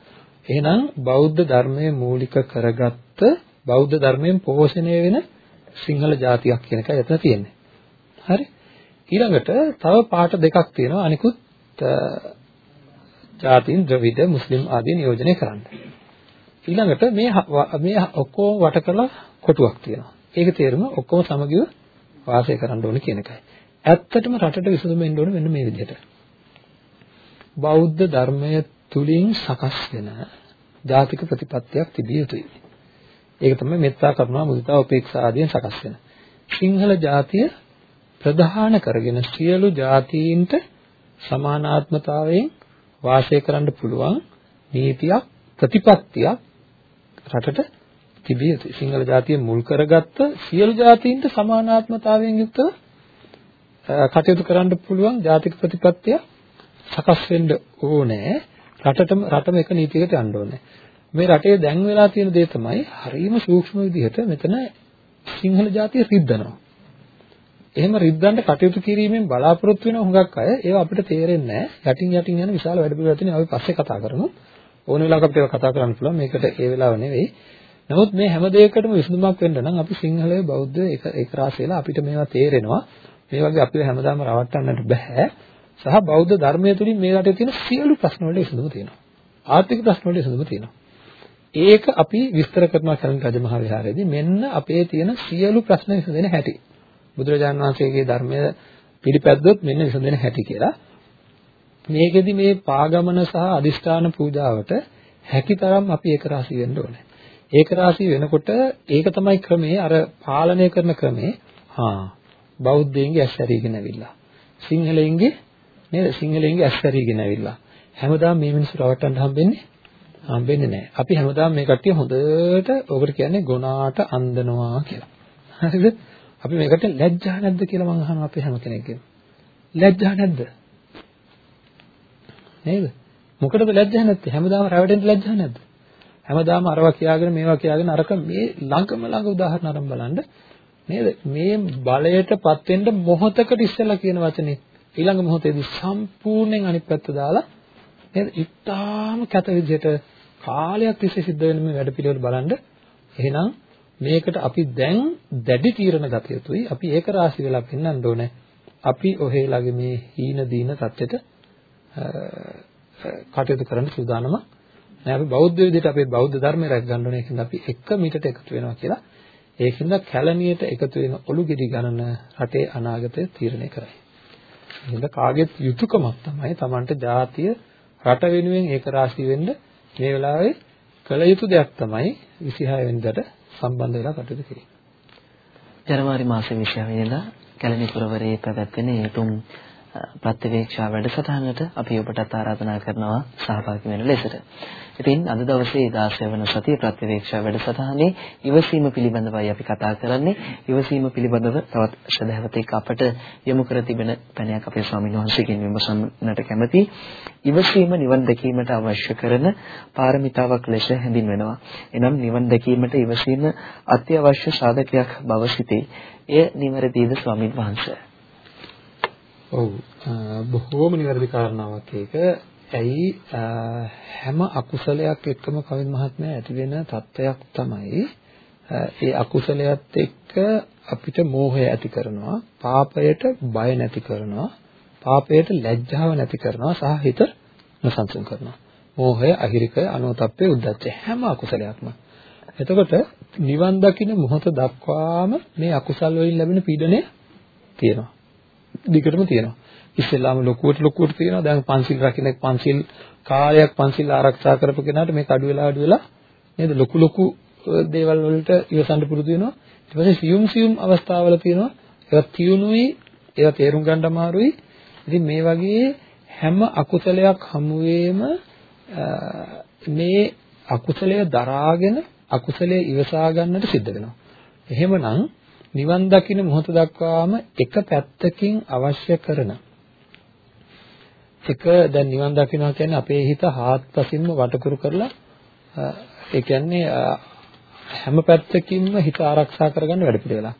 එහෙනම් බෞද්ධ ධර්මයේ මූලික කරගත්ත බෞද්ධ ධර්මයෙන් පෝෂණය වෙන සිංහල ජාතියක් කියන එකයි එතන තියෙන්නේ. හරි? ඊළඟට තව පාට දෙකක් තියෙනවා අනිකුත් ජාතීන් ද්‍රවිඩ මුස්ලිම් ආදී නියෝජනය කරන්න. ඊළඟට මේ මේ ඔක්කොම වට කළා කොටුවක් තියෙනවා. ඒක තේරුම ඔක්කොම සමගිව වාසය කරන්න ඕනේ කියන එකයි. ඇත්තටම රටට විසඳුම එන්න ඕනේ මෙන්න මේ විදිහට. බෞද්ධ ධර්මය තුලින් සකස් වෙන ජාතික ප්‍රතිපත්තියක් තිබිය යුතුයි. ඒක තමයි මෙත්තා කරුණා මුදිතා උපේක්ෂා ආදියෙන් සකස් වෙන. සිංහල ජාතිය ප්‍රධාන කරගෙන සියලු ජාතීන්ට සමානාත්මතාවයෙන් වාසය කරන්න පුළුවන් නීතියක් ප්‍රතිපත්තියක් රටට තිබිය යුතුයි. සිංහල ජාතිය මුල් කරගත්ත සියලු ජාතීන්ට සමානාත්මතාවයෙන් යුක්තව කටයුතු කරන්න පුළුවන් ජාතික ප්‍රතිපත්තිය සකස් වෙන්න ඕනේ. රටටම රටම එක නීතියකට යන්න ඕනේ. මේ රටේ දැන් වෙලා තියෙන දේ තමයි හරිම සූක්ෂම විදිහට මෙතන සිංහල ජාතිය රිද්දනවා. එහෙම රිද්දන්න කටයුතු කිරීමෙන් බලාපොරොත්තු වෙන හුඟක් අය ඒවා අපිට තේරෙන්නේ නැහැ. යටින් යටින් යන විශාල වැඩ පිළිවෙලක් තියෙනවා. අපි පස්සේ කතා කරමු. ඕන වෙලාවක අපිට ඒක කතා කරන්න පුළුවන්. මේකට ඒ වෙලාව නෙවෙයි. නමුත් මේ හැම දෙයකටම විසඳුමක් වෙන්න නම් අපි සිංහලයේ බෞද්ධ එක එක රාශි වෙලා අපිට මේවා තේරෙනවා. මේ වගේ අපිව හැමදාම රවට්ටන්නට බෑ. සහ බෞද්ධ ධර්මය තුළින් මේ රටේ තියෙන සියලු ප්‍රශ්න වලට විසඳුම තියෙනවා. ආර්ථික ප්‍රශ්න වලට විසඳුම තියෙනවා. ඒක අපි විස්තර කරනවා කලින් රජමහා විහාරයේදී මෙන්න අපේ තියෙන සියලු ප්‍රශ්න විසඳෙන හැටි. බුදුරජාණන් වහන්සේගේ ධර්මය පිළිපැද්දොත් මෙන්න විසඳෙන හැටි කියලා. මේකෙදි මේ පාගමන සහ අදිෂ්ඨාන පූජාවට හැකිතරම් අපි ඒක රාශී වෙන්න ඕනේ. ඒක රාශී වෙනකොට ඒක තමයි ක්‍රමේ අර පාලනය කරන ක්‍රමේ හා බෞද්ධයන්ගේ ඇස් ඇරීගෙන ඇවිල්ලා. සිංහලෙන්ගේ නේද? සිංහලෙන්ගේ ඇස් ඇරීගෙන ඇවිල්ලා. හැමදාම මේ මිනිස්සු රවට්ටන්න හම්බෙන්නේ හම්බෙන්නේ නැහැ. අපි හැමදාම මේ කට්ටිය හොඳට ඔකට කියන්නේ ගුණාට අන්දනවා කියලා. හරිද? අපි මේකට ලැජ්ජා නැද්ද කියලා මම අහනවා අපේ හැම කෙනෙක්ගෙන්. ලැජ්ජා නැද්ද? නේද? මොකටද ලැජ්ජා නැත්තේ? හැමදාම රැවටෙන්න ලැජ්ජා නැද්ද? හැමදාම අරවා කියාගෙන මේවා කියාගෙන අරක මේ ළඟම ළඟ උදාහරණ අරන් බලන්න නේද? මේ බලයටපත් වෙන්න මොහොතකට ඉස්සෙල්ලා කියන වචනේ ඊළඟ මොහොතේදී සම්පූර්ණයෙන් අනිත් පැත්ත දාලා නේද? ඉතාලම කැත විදිහට කාලයක් තිස්සේ සිද්ධ වෙන මේ වැඩ පිළිවෙල බලන්න එහෙනම් මේකට අපි දැන් දැඩි තීරණ ගත යුතුයි. අපි ඒක රාශි වෙලා පෙන්වන්න ඕනේ. අපි ඔහෙලගේ මේ හීන දීන தත්වෙට කටයුතු කරන්න සූදානම නෑ අපි බෞද්ධ විදිහට අපේ බෞද්ධ ධර්මය රැක ගන්න ඕනේ. ඒකින්ද අපි එක මීටට එකතු වෙනවා කියලා. ඒකින්ද කැලණියට එකතු වෙන ඔලු ගෙඩි ගණන රටේ අනාගතය තීරණය කරයි. එහෙනම් කාගෙත් යුතුයකමක් තමයි Tamanට ජාතිය රට වෙනුවෙන් ඒක රාශී වෙන්න මේ වෙලාවේ කළ යුතු දෙයක් තමයි 26 වෙනිදාට සම්බන්ධ වෙලා කටයුතු කිරීම. ජනවාරි මාසේ 26 වෙනිදා කැලණි පුරවරයේ පැවැත්වෙන උතුම් ප්‍රතිවේක්ෂා වැඩසටහනට අපි ඔබටත් ආරාධනා කරනවා සහභාගී වෙන ලෙසට. ඉතින් අද දවසේ 16 වන සතිය ප්‍රතිවේක්ෂා වැඩසටහනේ ඉවසීම පිළිබඳවයි අපි කතා කරන්නේ. ඉවසීම පිළිබඳව තවත් ශ්‍රද්ධාවතෙක් අපට යොමු කර තිබෙන පැනයක් අපේ ස්වාමීන් වහන්සේගෙන් විමසන්නට කැමැති. ඉවසීම නිවන් දැකීමට අවශ්‍ය කරන පාරමිතාවක් ලෙස හැඳින්වෙනවා. එනම් නිවන් දැකීමට ඉවසීම අත්‍යවශ්‍ය සාධකයක් බව සිටේ. එය නිවැරදිද ස්වාමීන් වහන්සේ? ඔව්. බොහෝම නිවැරදි කාරණාවක් ඒක. ඇයි හැම අකුසලයක් එක්කම කවින් මහත්මයා ඇති වෙන තත්වයක් තමයි ඒ අකුසලයට එක්ක අපිට මෝහය ඇති කරනවා පාපයට බය නැති කරනවා පාපයට ලැජ්ජාව නැති කරනවා සහ හිත නොසන්සුන් කරනවා. මෝහය අහිරිකය අනෝතප්පේ උද්දච්චය හැම අකුසලයක්ම. එතකොට නිවන් දකින්න මොහොත දක්වාම මේ අකුසල් වලින් ලැබෙන පීඩනය තියෙනවා. දිගටම තියෙනවා. ඉස්සෙල්ලාම ලොකුවට ලොකුවට තියෙනවා. දැන් පන්සිල් රකින්න පන්සිල් කාලයක් පන්සිල් ආරක්ෂා කරපු කෙනාට මේක අඩු වෙලා අඩු වෙලා නේද ලොකු ලොකු දේවල් වලට ඉවසන්න පුරුදු වෙනවා. ඊට පස්සේ සියුම් සියුම් අවස්ථාවල තියෙනවා. ඒවා තියුණුයි, ඒවා තේරුම් ගන්න අමාරුයි. ඉතින් මේ වගේ හැම අකුසලයක් හමුවේම මේ අකුසලය දරාගෙන අකුසලයේ ඉවසා ගන්නට සිද්ධ වෙනවා. එහෙමනම් නිවන් දකින්න මොහොත දක්වාම එක පැත්තකින් අවශ්‍ය කරන එක දැන් නිවන් දකින්නවා කියන්නේ අපේ හිත හාත්පසින්ම වටකුරු කරලා ඒ කියන්නේ හැම පැත්තකින්ම හිත ආරක්ෂා කරගන්න වැඩපිළිවෙලක්.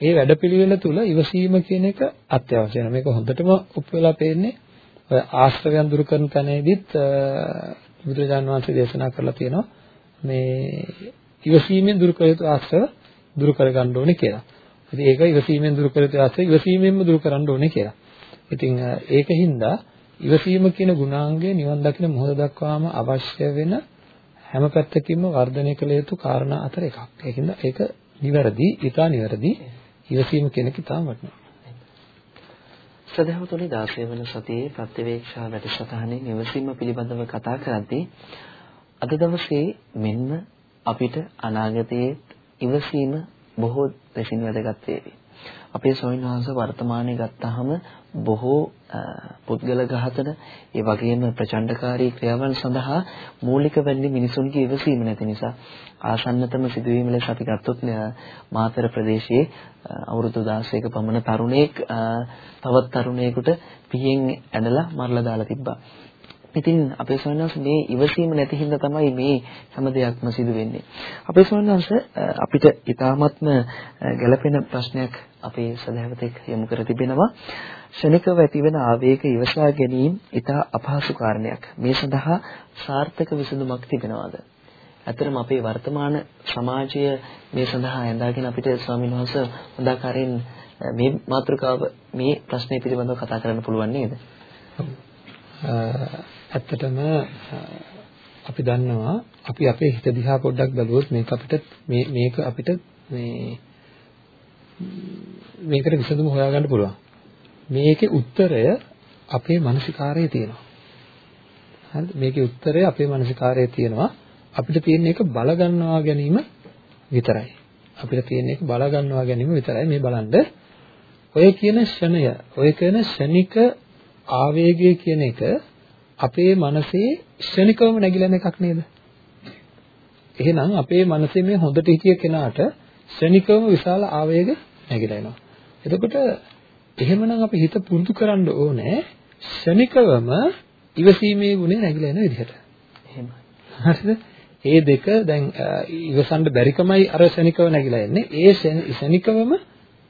ඒ වැඩපිළිවෙල තුල ඉවසීම කියන එක අත්‍යවශ්‍යයි. මේක හොඳටම උප් වෙලා පේන්නේ ඔය ආශ්‍රවයන් දුරු කරන තැනදීත් බුදුරජාන් වහන්සේ දේශනා කරලා තියෙනවා මේ ඉවසීමෙන් දුරු කළ යුතු ආශ්‍රව දුරු කරගන්න ඕනේ කියලා. ඉතින් ඒක ඉවසීමෙන් දුරු කළ යුතු ආශ්‍රව ඉවසීමෙන්ම දුරු කරන්න ඕනේ කියලා. ඉතින් ඒකින්ද ඉවසීම කියන ගුණාංගය නිවන් දකින මොහොත දක්වාම අවශ්‍ය වෙන හැම පැත්තකින්ම වර්ධනය කළ යුතු කාරණා අතර එකක්. ඒකින්ද ඒක නිවැරදි, ඊටා නිවැරදි ඉවසීම කියන එක ඉතාම වටිනවා. සදහවතුනි 16 වන සතියේ ප්‍රතිවේක්ෂා වැඩසටහනේ නිවසීම පිළිබඳව කතා කරද්දී අද දවසේ මෙන්න අපිට අනාගතයේ ඉවසීම බොහෝ ලෙසින් වැදගත් වේවි. අපේ ස්වාමීන් වහන්සේ වර්තමානයේ ගත්තාම බොහෝ පුද්ගල ඝාතන ඒ වගේම ප්‍රචණ්ඩකාරී ක්‍රියාවන් සඳහා මූලික වෙන්නේ මිනිසුන්ගේ ඉවසීම නැති නිසා ආසන්නතම සිදුවීම ලෙස අපි ගත්තොත් මාතර ප්‍රදේශයේ අවුරුදු 16ක පමණ තරුණයෙක් තවත් තරුණයෙකුට පිහින් ඇනලා මරලා දාලා තිබ්බා. ඉතින් අපේ ස්වාමීන් මේ ඉවසීම නැති හින්දා තමයි මේ හැම දෙයක්ම සිදු වෙන්නේ. අපේ ස්වාමීන් අපිට ඊ타ත්ම ගැළපෙන ප්‍රශ්නයක් අපේ සදහවතෙක් යොමු කර තිබෙනවා. ශනිකව ඇතිවන ආවේග ඉවසා ගැනීම ඊටා අපහසු කාරණයක්. මේ සඳහා සාර්ථක විසඳුමක් තිබෙනවද? ඇතරම අපේ වර්තමාන සමාජය මේ සඳහා ඇඳාගෙන අපිට ස්වාමීන් වහන්සේ හොඳ ආකාරයෙන් මේ මාතෘකාව මේ ප්‍රශ්නේ පිළිබඳව කතා කරන්න පුළුවන් නේද? ඇත්තටම අපි දන්නවා අපි අපේ හිත දිහා පොඩ්ඩක් බලුවොත් මේක අපිට මේ මේක අපිට මේ මේකට විසඳුම හොයාගන්න පුළුවන්. මේකේ උත්තරය අපේ මානසිකාරයේ තියෙනවා. හරිද? මේකේ උත්තරය අපේ මානසිකාරයේ තියෙනවා. අපිට තියෙන එක බල ගන්නවා ගැනීම විතරයි. අපිට තියෙන එක බල ගන්නවා ගැනීම විතරයි. මේ බලන්න ඔය කියන ෂණය, ඔය කියන ෂණික ආවේගය කියන එක අපේ මනසේ ක්ෂණිකවම නැగిලෙන එකක් නේද? එහෙනම් අපේ මනසේ මේ හොඳට හිතිය කෙනාට ක්ෂණිකවම විශාල ආවේග නැగిලා එනවා. එතකොට එහෙමනම් අපි හිත පුරුදු කරන්න ඕනේ ක්ෂණිකවම ඉවසීමේ ගුණය නැగిලා එන විදිහට. එහෙමයි. හරිද? ඒ දෙක දැන් ඉවසන්න බැරිකමයි අර ක්ෂණිකව නැగిලා එන්නේ. ඒ ක්ෂණිකවම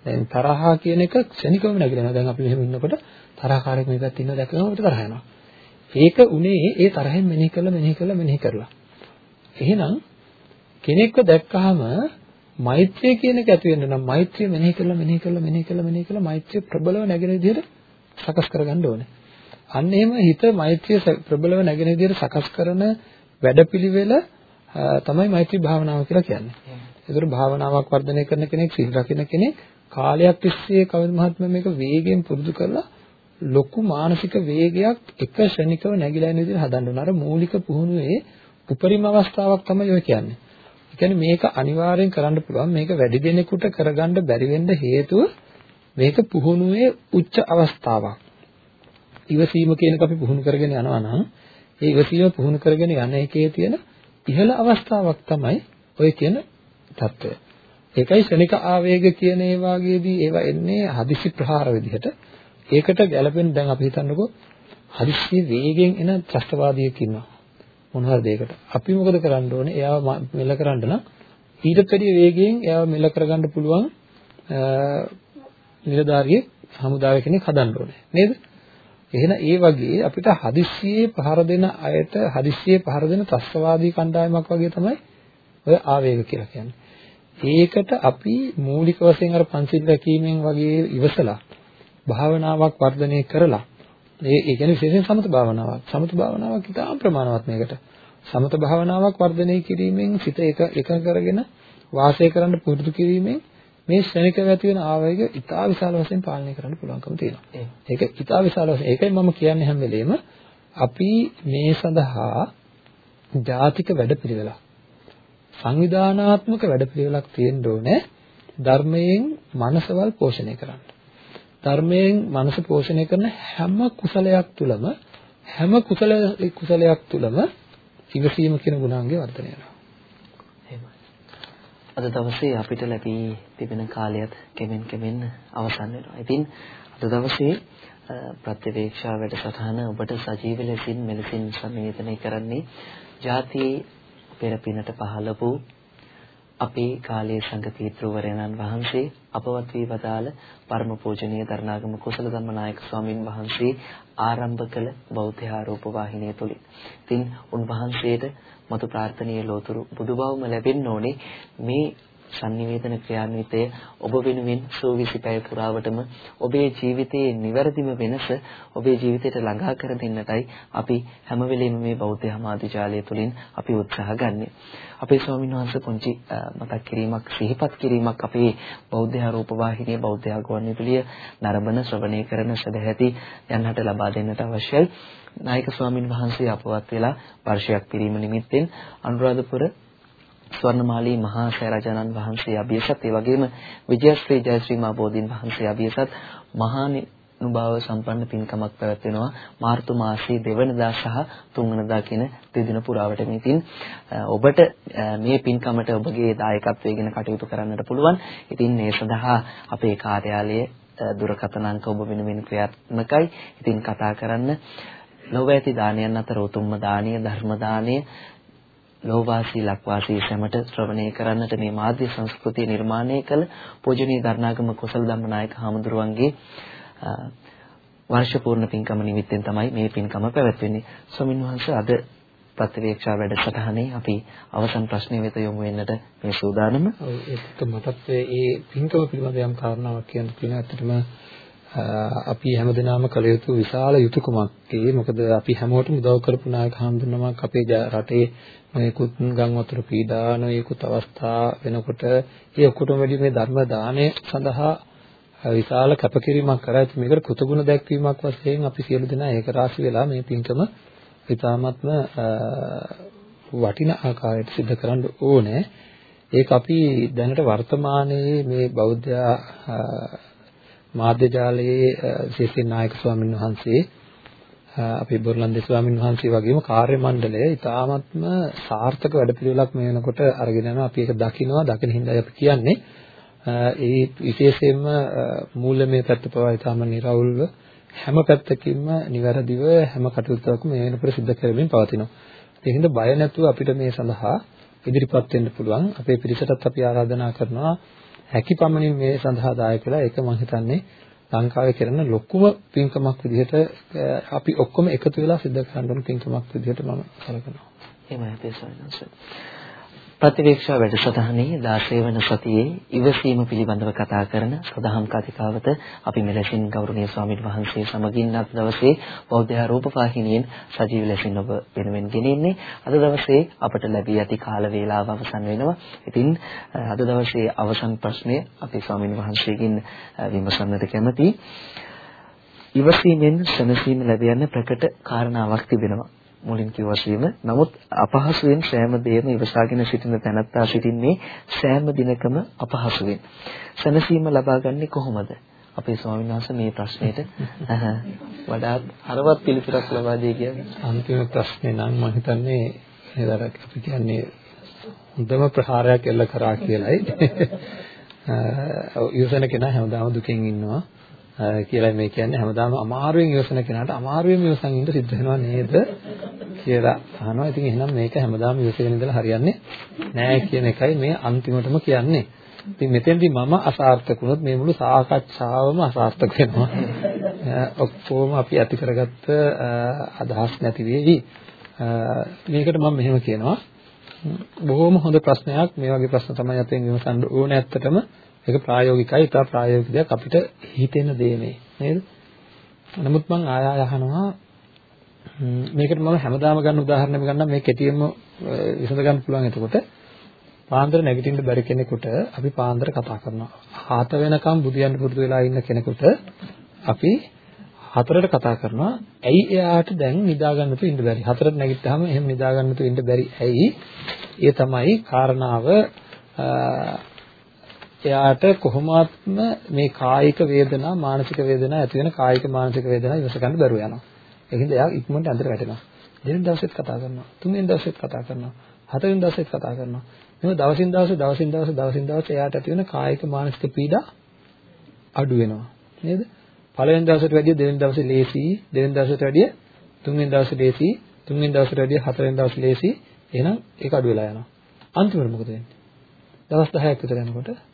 දැන් තරහා කියන එක ක්ෂණිකවම නැగిලා එනවා. දැන් අපි මෙහෙම ඉන්නකොට තරහකාරයෙක් මේ පැත්තේ ඉන්නවා දැක්කම අපිට තරහ යනවා. ඒක උනේ ඒ තරහෙන් මෙනෙහි කරලා මෙනෙහි කරලා මෙනෙහි කරලා. එහෙනම් කෙනෙක්ව දැක්කහම මෛත්‍රිය කියන එක ඇති වෙන්න නම් මෛත්‍රිය මෙනෙහි කරලා මෙනෙහි කරලා මෙනෙහි කරලා මෙනෙහි කරලා මෛත්‍රිය ප්‍රබලව නැගෙන විදිහට සකස් කරගන්න ඕනේ. අන්න එහෙම හිත මෛත්‍රිය ප්‍රබලව නැගෙන විදිහට සකස් කරන වැඩපිළිවෙල තමයි මෛත්‍රී භාවනාව කියලා කියන්නේ. ඒතර භාවනාවක් වර්ධනය කරන කෙනෙක් සිල් රකින්න කෙනෙක් කාලයක් තිස්සේ කවද මහත්මයා මේක වේගයෙන් පුරුදු කරලා ලොකු මානසික වේගයක් එක ශනිකව නැగిලා යන විදිහට හදන්න ඕන. අර මූලික පුහුණුවේ උපරිම අවස්ථාවක් තමයි ඔය කියන්නේ. ඒ කියන්නේ මේක අනිවාර්යෙන් කරන්න පුළුවන්. මේක වැඩි දිනෙකට කරගන්න බැරි වෙන්න හේතුව මේක පුහුණුවේ උච්ච අවස්ථාවක්. ඉවසීම කියනක අපි පුහුණු කරගෙන යනවා නම් ඒ ඉවසීම පුහුණු කරගෙන යන එකේ තියෙන ඉහළ අවස්ථාවක් තමයි ඔය කියන தত্ত্বය. ඒකයි ශනික ආවේග කියන ඒ වාගේදී ඒවා එන්නේ හදිසි ප්‍රහාර විදිහට. ඒකට ගැළපෙන දැන් අපි හිතන්නකෝ හදිස්සිය වේගෙන් එන ත්‍රස්තවාදියෙක් ඉන්නවා. මොන හරි දෙයකට. අපි මොකද කරන්න ඕනේ? එයාව මෙල්ල කරන්න නම් ඊට වැඩි වේගයෙන් එයාව මෙල්ල කරගන්න පුළුවන් නිලධාරියෙක් හමුදාවේ කෙනෙක් හදන්න ඕනේ. නේද? එහෙනම් ඒ වගේ අපිට හදිස්සියේ පහර දෙන අයට හදිස්සියේ පහර දෙන ත්‍රස්තවාදී කණ්ඩායමක් වගේ තමයි ඔය ආවේග කියලා කියන්නේ. ඒකට අපි මූලික වශයෙන් අර පංචිල් රැකීමෙන් වගේ ඉවසලා භාවනාවක් වර්ධනය කරලා ඒ ඒ කියන්නේ විශේෂයෙන් සමත භාවනාවක්. සමත භාවනාවක් ඉතාම ප්‍රමාණවත් මේකට. සමත භාවනාවක් වර්ධනය කිරීමෙන් සිත එක එකඟ කරගෙන වාසය කරන්න පුරුදු කිරීමෙන් මේ ශ්‍රේණිකව ඇති වෙන ආවේග ඉතා විශාල වශයෙන් පාලනය කරන්න පුළුවන්කම තියෙනවා. ඒක ඉතා විශාල වශයෙන් ඒකයි මම කියන්නේ හැම වෙලේම අපි මේ සඳහා ජාතික වැඩපිළිවෙලක් සංවිධානාත්මක වැඩපිළිවෙලක් තියෙන්න ඕනේ ධර්මයෙන් මනසවල් පෝෂණය කරන්න. ධර්මයෙන් මනස පෝෂණය කරන හැම කුසලයක් තුළම හැම කුසල කුසලයක් තුළම ඉවසීම කියන ගුණාංගය වර්ධනය වෙනවා. එහෙමයි. අද දවසේ අපිට ලැබී තිබෙන කාලයත් කෙමෙන් කෙමෙන් අවසන් වෙනවා. ඉතින් අද දවසේ ප්‍රතිවේක්ෂා වැඩසටහන ඔබට සජීව ලෙසින් මෙලෙසින් සමීපනය කරන්නේ ජාතියේ පෙර පිනට පහළ වූ අපේ කාලයේ සංඝ පීත්‍රවරයන්න් වහන්සේ අපවත් වී වදාළ පරම පූජනීය දරණාගම කුසල ධම්මනායක ස්වාමින් වහන්සේ ආරම්භ කළ බෞද්ධ ආරෝප වාහිනිය තුලින්. ඉතින් උන්වහන්සේට මතු ප්‍රාර්ථනීය ලෝතුරු බුදුබවම ලැබෙන්න ඕනේ මේ sannivedana ක්‍රියාන්විතය ඔබ වෙනුවෙන් සෝවිසි පැය පුරාවටම ඔබේ ජීවිතයේ නිවැරදිම වෙනස ඔබේ ජීවිතයට ළඟා කර දෙන්නටයි අපි හැම වෙලෙම මේ බෞද්ධ සමාජාලය තුළින් අපි උත්සාහ ගන්නෙ. අපේ ස්වාමීන් වහන්සේ පුංචි මතක් කිරීමක් සිහිපත් කිරීමක් අපේ බෞද්ධ රූප වාහිනිය බෞද්ධ ගුවන්විදුලිය නරඹන ශ්‍රවණය කරන සදැහැති යන්නට ලබා දෙන්නට අවශ්‍යයි. නායක ස්වාමින් වහන්සේ අපවත් වෙලා වර්ෂයක් පිරීම නිමිත්තෙන් අනුරාධපුර ස්වර්ණමාලී මහා සෑරජානන් වහන්සේ අභියසත් ඒ වගේම විජයශ්‍රී ජයශ්‍රී මා බෝධීන් වහන්සේ අභියසත් මහා නුභාව සම්පන්න පින්කමක් පැවැත්වෙනවා මාර්තු මාසයේ දෙවනදා සහ තුන්වනදා කියන දෙදින පුරාවටම. ඉතින් ඔබට මේ පින්කමට ඔබගේ දායකත්වය ගැන කටයුතු කරන්නට පුළුවන්. ඉතින් මේ සඳහා අපේ කාර්යාලයේ දුරකථන අංක ඔබ වෙනුවෙන් ක්‍රියාත්මකයි. ඉතින් කතා කරන්න ලෝක ඇති දානයන් අතර උතුම්ම දානීය ධර්ම දානීය ලෝවාසී ලක්වාසී සැමට ශ්‍රවණය කරන්නට මේ මාධ්‍ය සංස්කෘතිය නිර්මාණය කළ පූජනීය දරණාගම කුසල ධම්මනායක හාමුදුරුවන්ගේ වර්ෂ පූර්ණ පින්කම නිමිත්තෙන් තමයි මේ පින්කම පැවැත්වෙන්නේ. ස්වාමින් වහන්සේ අද ප්‍රතිවේක්ෂා වැඩසටහනේ අපි අවසන් ප්‍රශ්නය වෙත යොමු වෙන්නට මේ සූදානම. ඔව් ඒක මටත් ඒ පින්කම පිළිබඳ යම් කාරණාවක් කියන්න තියෙනවා. ඇත්තටම අපි හැමදෙනාම කළ යුතු විශාල යුතුයකමක් ඒ මොකද අපි හැමෝටම උදව් කරපු නායක හඳුනනමක් අපේ රටේ මේකුත් ගම් වතුර පීඩා නොයෙකුත් අවස්ථා වෙනකොට ඒ ඔක්කොටම වැඩි මේ ධර්ම දාණය සඳහා විශාල කැපකිරීමක් කරා. ඉතින් මේකට කෘතගුණ දැක්වීමක් වශයෙන් අපි සියලු දෙනා ඒක රාශි වෙලා මේ පින්කම ඉතාමත්ම වටිනා ආකාරයට සිදු කරන්න ඕනේ. ඒක අපි දැනට වර්තමානයේ මේ බෞද්ධ මාධ්‍ය ජාලයේ ශිෂ්‍ය නායක ස්වාමීන් වහන්සේ අපේ බොරලන්දේ ස්වාමීන් වහන්සේ වගේම කාර්ය මණ්ඩලය ඉතාමත්ම සාර්ථක වැඩපිළිවෙලක් මේ වෙනකොට අරගෙන යනවා. අපි ඒක දකිනවා. දකින හින්දායි අපි කියන්නේ. ඒ විශේෂයෙන්ම මූලමය පැත්ත පවා ඉතාම නිර්වුල්ව හැම පැත්තකින්ම නිවැරදිව හැම කටයුත්තක්ම මේ වෙනකොට සිද්ධ කරමින් පවතිනවා. ඒ හින්දා බය නැතුව අපිට මේ සඳහා ඉදිරිපත් වෙන්න පුළුවන්. අපේ පිරිසටත් අපි ආරාධනා කරනවා හැකි පමණින් මේ සඳහා දායක වෙලා ඒක මම හිතන්නේ ලංකාවේ කරන ලොකුම පින්කමක් විදිහට අපි ඔක්කොම එකතු වෙලා සිදු කරන්න ඕන පින්කමක් විදිහට මම සැලකනවා. එහෙමයි අපේ සවිනාස. ප්‍රතිවේක්ෂා වැඩසටහනේ 16 වන සතියේ ඉවසීම පිළිබඳව කතා කරන සදහම් කතිකාවත අපි මෙලෙසින් ගෞරවනීය ස්වාමීන් වහන්සේ සමගින් අද දවසේ බෞද්ධ රූප වාහිනියෙන් සජීව ලෙසින් ඔබ වෙනුවෙන් ගෙනෙන්නේ අද දවසේ අපට ලැබී ඇති කාල වේලාව අවසන් වෙනවා. ඉතින් අද දවසේ අවසන් ප්‍රශ්නය අපි ස්වාමීන් වහන්සේගෙන් විමසන්නට කැමතියි. ඉවසීමෙන් සැනසීම ලැබ යන ප්‍රකට කාරණාවක් තිබෙනවා. මුලින් කිව්වසීම නමුත් අපහසුයෙන් සෑම දෙයක්ම ඉවසාගෙන සිටින තැනත්තා සිටින්නේ සෑම දිනකම අපහසුවෙන්. සැනසීම ලබාගන්නේ කොහොමද? අපේ ස්වාමීන් වහන්සේ මේ ප්‍රශ්නෙට වඩාත් හරවත් පිළිතුරක් ලබා දෙයි කියන්නේ. අන්තිම ප්‍රශ්නේ නම් මම හිතන්නේ ඒතර අපි කියන්නේ හොඳම ප්‍රහාරයක් එල්ල කරා කියලයි. ඉවසන කෙනා හැමදාම දුකෙන් ඉන්නවා. කියලා මේ කියන්නේ හැමදාම අමාරුවෙන් ඉවසන කෙනාට අමාරුවෙන් ඉවසන් ඉන්න සිද්ධ වෙනවා නේද කියලා අහනවා. ඉතින් එහෙනම් මේක හැමදාම ඉවසගෙන ඉඳලා හරියන්නේ නෑ කියන එකයි මේ අන්තිමටම කියන්නේ. ඉතින් මෙතෙන්දී මම අසාර්ථක වුණොත් මේ මුළු සාකච්ඡාවම අසාර්ථක වෙනවා. ඔක්කොම අපි ඇති කරගත්ත අදහස් නැති වෙවි. මේකට මම මෙහෙම කියනවා. බොහොම හොඳ ප්‍රශ්නයක්. මේ වගේ ප්‍රශ්න තමයි අපෙන් විමසන්න ඕනේ ඇත්තටම. ඒක ප්‍රායෝගිකයි. ඉතා ප්‍රායෝගික දෙයක් අපිට හිතෙන දේ මේ නේද? නමුත් මම ආය ආය අහනවා මේකට මම හැමදාම ගන්න උදාහරණයක් ගන්නම් මේ කෙටියෙන්ම විසඳ ගන්න පුළුවන් එතකොට පාන්දර නැගිටින්න බැරි කෙනෙකුට අපි පාන්දර කතා කරනවා. හත වෙනකම් බුදියන්න පුරුදු වෙලා ඉන්න කෙනෙකුට අපි හතරට කතා කරනවා. ඇයි එයාට දැන් නිදා ගන්න තු ඉන්න බැරි? හතරට නැගිට්ටාම එහෙම නිදා ගන්න තු ඉන්න බැරි. ඇයි? ඒ තමයි කාරණාව එයාට කොහොමත්ම මේ කායික වේදනා මානසික වේදනා ඇති වෙන කායික මානසික වේදනා ඉවස ගන්න බැරුව යනවා. ඒකින්ද එයා ඉක්මනට අඳට වැටෙනවා. දෙවෙනි දවසෙත් කතා කරනවා. තුන්වෙනි දවසෙත් කතා කරනවා. හතරවෙනි දවසෙත් කතා කරනවා. මෙව දවසින් දවස දවසින් දවස දවසින් දවස එයාට ඇති වෙන කායික මානසික පීඩා අඩු වෙනවා. නේද? පළවෙනි දවසට වැඩිය දෙවෙනි දවසේ ලේසි, දෙවෙනි දවසට වැඩිය තුන්වෙනි දවසේ ලේසි, තුන්වෙනි දවසට වැඩිය හතරවෙනි දවසේ ලේසි. එහෙනම් ඒක අඩු වෙලා යනවා. අන්තිමට මොකද වෙන්නේ? දවස් 10ක් විතර යනකොට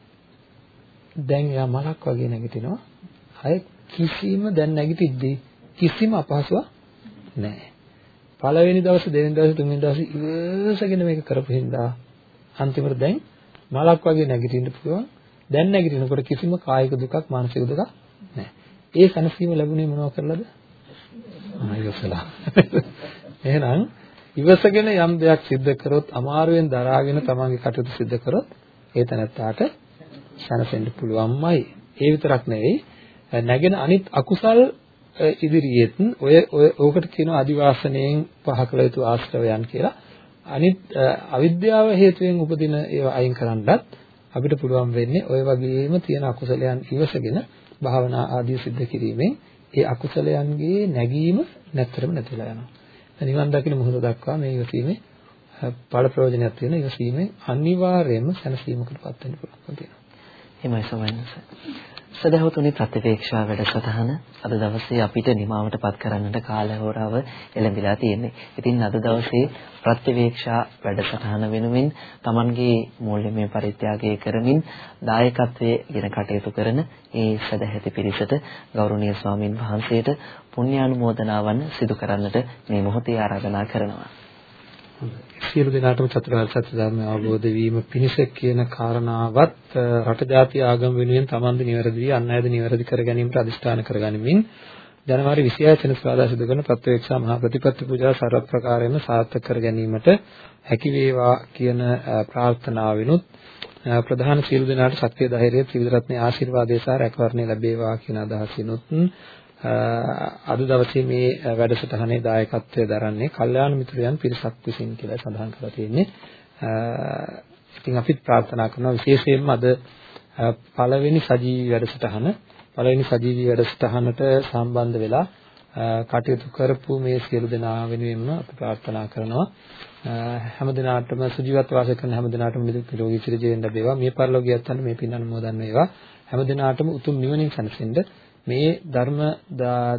දැන් එයා මලක් වගේ නැගිටිනවා. අය කිසිම දැන් නැගිටිද්දී කිසිම අපහසුවක් නැහැ. පළවෙනි දවසේ දෙවෙනි දවසේ තුන්වෙනි දවසේ ඉවසගෙන මේක කරපු හින්දා අන්තිමට දැන් මලක් වගේ නැගිටින්න පුළුවන්. දැන් නැගිටිනකොට කිසිම කායික දුකක් මානසික දුකක් නැහැ. ඒ සනසීම ලැබුණේ මොනව කරලාද? ආයොසලා. එහෙනම් ඉවසගෙන යම් දෙයක් සිද්ධ කරොත් අමාරුවෙන් දරාගෙන තමන්ගේ කටයුතු සිද්ධ කරොත් ඒ තැනත්තාට සැනසෙන්න පුළුවන්මයි. ඒ විතරක් නෙවෙයි නැගෙන අනිත් අකුසල් ඉදිරියේත් ඔය ඔය ඕකට කියනවා අදිවාසණයෙන් පහ කළ යුතු ආශ්‍රවයන් කියලා. අනිත් අවිද්‍යාව හේතුවෙන් උපදින ඒවා අයින් කරන්නත් අපිට පුළුවන් වෙන්නේ ඔය වගේම තියෙන අකුසලයන් ඉවසගෙන භාවනා ආදී සිද්ධ කිරීමෙන් ඒ අකුසලයන්ගේ නැගීම නැත්තරම නැතිලා යනවා. නිවන් දකින්න මොහොත දක්වා මේ ඉවසීමේ ඵල ප්‍රයෝජනයක් තියෙන ඉවසීමෙන් අනිවාර්යයෙන්ම සැනසීමකටපත් වෙන්න පුළුවන් තියෙනවා. එහෙමයි සමහරවිට. සදහවතුනි ප්‍රතිවේක්ෂා වැඩසටහන අද දවසේ අපිට නිමාවටපත් කරන්නට කාල හෝරාව එළඹිලා තියෙන්නේ. ඉතින් අද දවසේ ප්‍රතිවේක්ෂා වැඩසටහන වෙනුවෙන් Tamanගේ මූල්‍යමය පරිත්‍යාගය කරමින් දායකත්වයේ ගෙන කටයුතු කරන ඒ සදැහැති පිරිසට ගෞරවනීය ස්වාමින් වහන්සේට පුණ්‍යානුමෝදනාවන් සිදු කරන්නට මේ මොහොතේ ආරාධනා කරනවා. සියලු දෙනාටම චතුරාර්ය සත්‍ය ධර්මය අවබෝධ වීම පිණිස කියන කාරණාවත් රට ජාති ආගම වෙනුවෙන් තමන්ද නිවැරදි අන් අයද නිවැරදි කර ගැනීමට අදිෂ්ඨාන කරගනිමින් ජනවාරි 26 වෙනිදා සිදු කරන ප්‍රත්‍යක්ෂ මහා ප්‍රතිපත්ති පූජා සර්ව ප්‍රකාරයෙන්ම සාර්ථක කර ගැනීමට හැකි වේවා කියන ප්‍රාර්ථනාවෙනුත් ප්‍රධාන සියලු දෙනාට ශක්තිය ධෛර්යය ත්‍රිවිධ රත්නයේ ආශිර්වාදය සහ රැකවරණය ලැබේවා කියන අදහසිනුත් අද දවසේ මේ වැඩසටහනේ දායකත්වය දරන්නේ කල්යාණ මිත්‍රයන් පිරිසක් විසින් කියලා සඳහන් කරලා තියෙන්නේ. ඉතින් අපිත් ප්‍රාර්ථනා කරනවා විශේෂයෙන්ම අද පළවෙනි සජීවී වැඩසටහන. පළවෙනි සජීවී වැඩසටහනට සම්බන්ධ වෙලා කටයුතු කරපු මේ සියලු දෙනා වෙනුවෙන්ම අපි ප්‍රාර්ථනා කරනවා. හැම දිනාටම සුජීවත්ව වාසය කරන හැම දිනාටම නිදුක් නිරෝගී චිර ජීවෙන් ලැබේවා මේ පරිලෝකියත් අන්න මේ පින් අනුමෝදන් වේවා. හැම දිනාටම උතුම් නිවනින් සැනසෙන්න මේ ධර්ම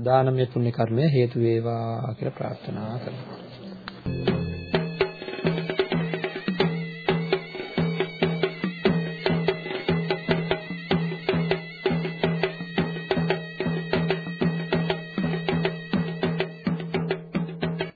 දානමය පුණ්‍ය කර්මය හේතු වේවා කියලා ප්‍රාර්ථනා කරනවා.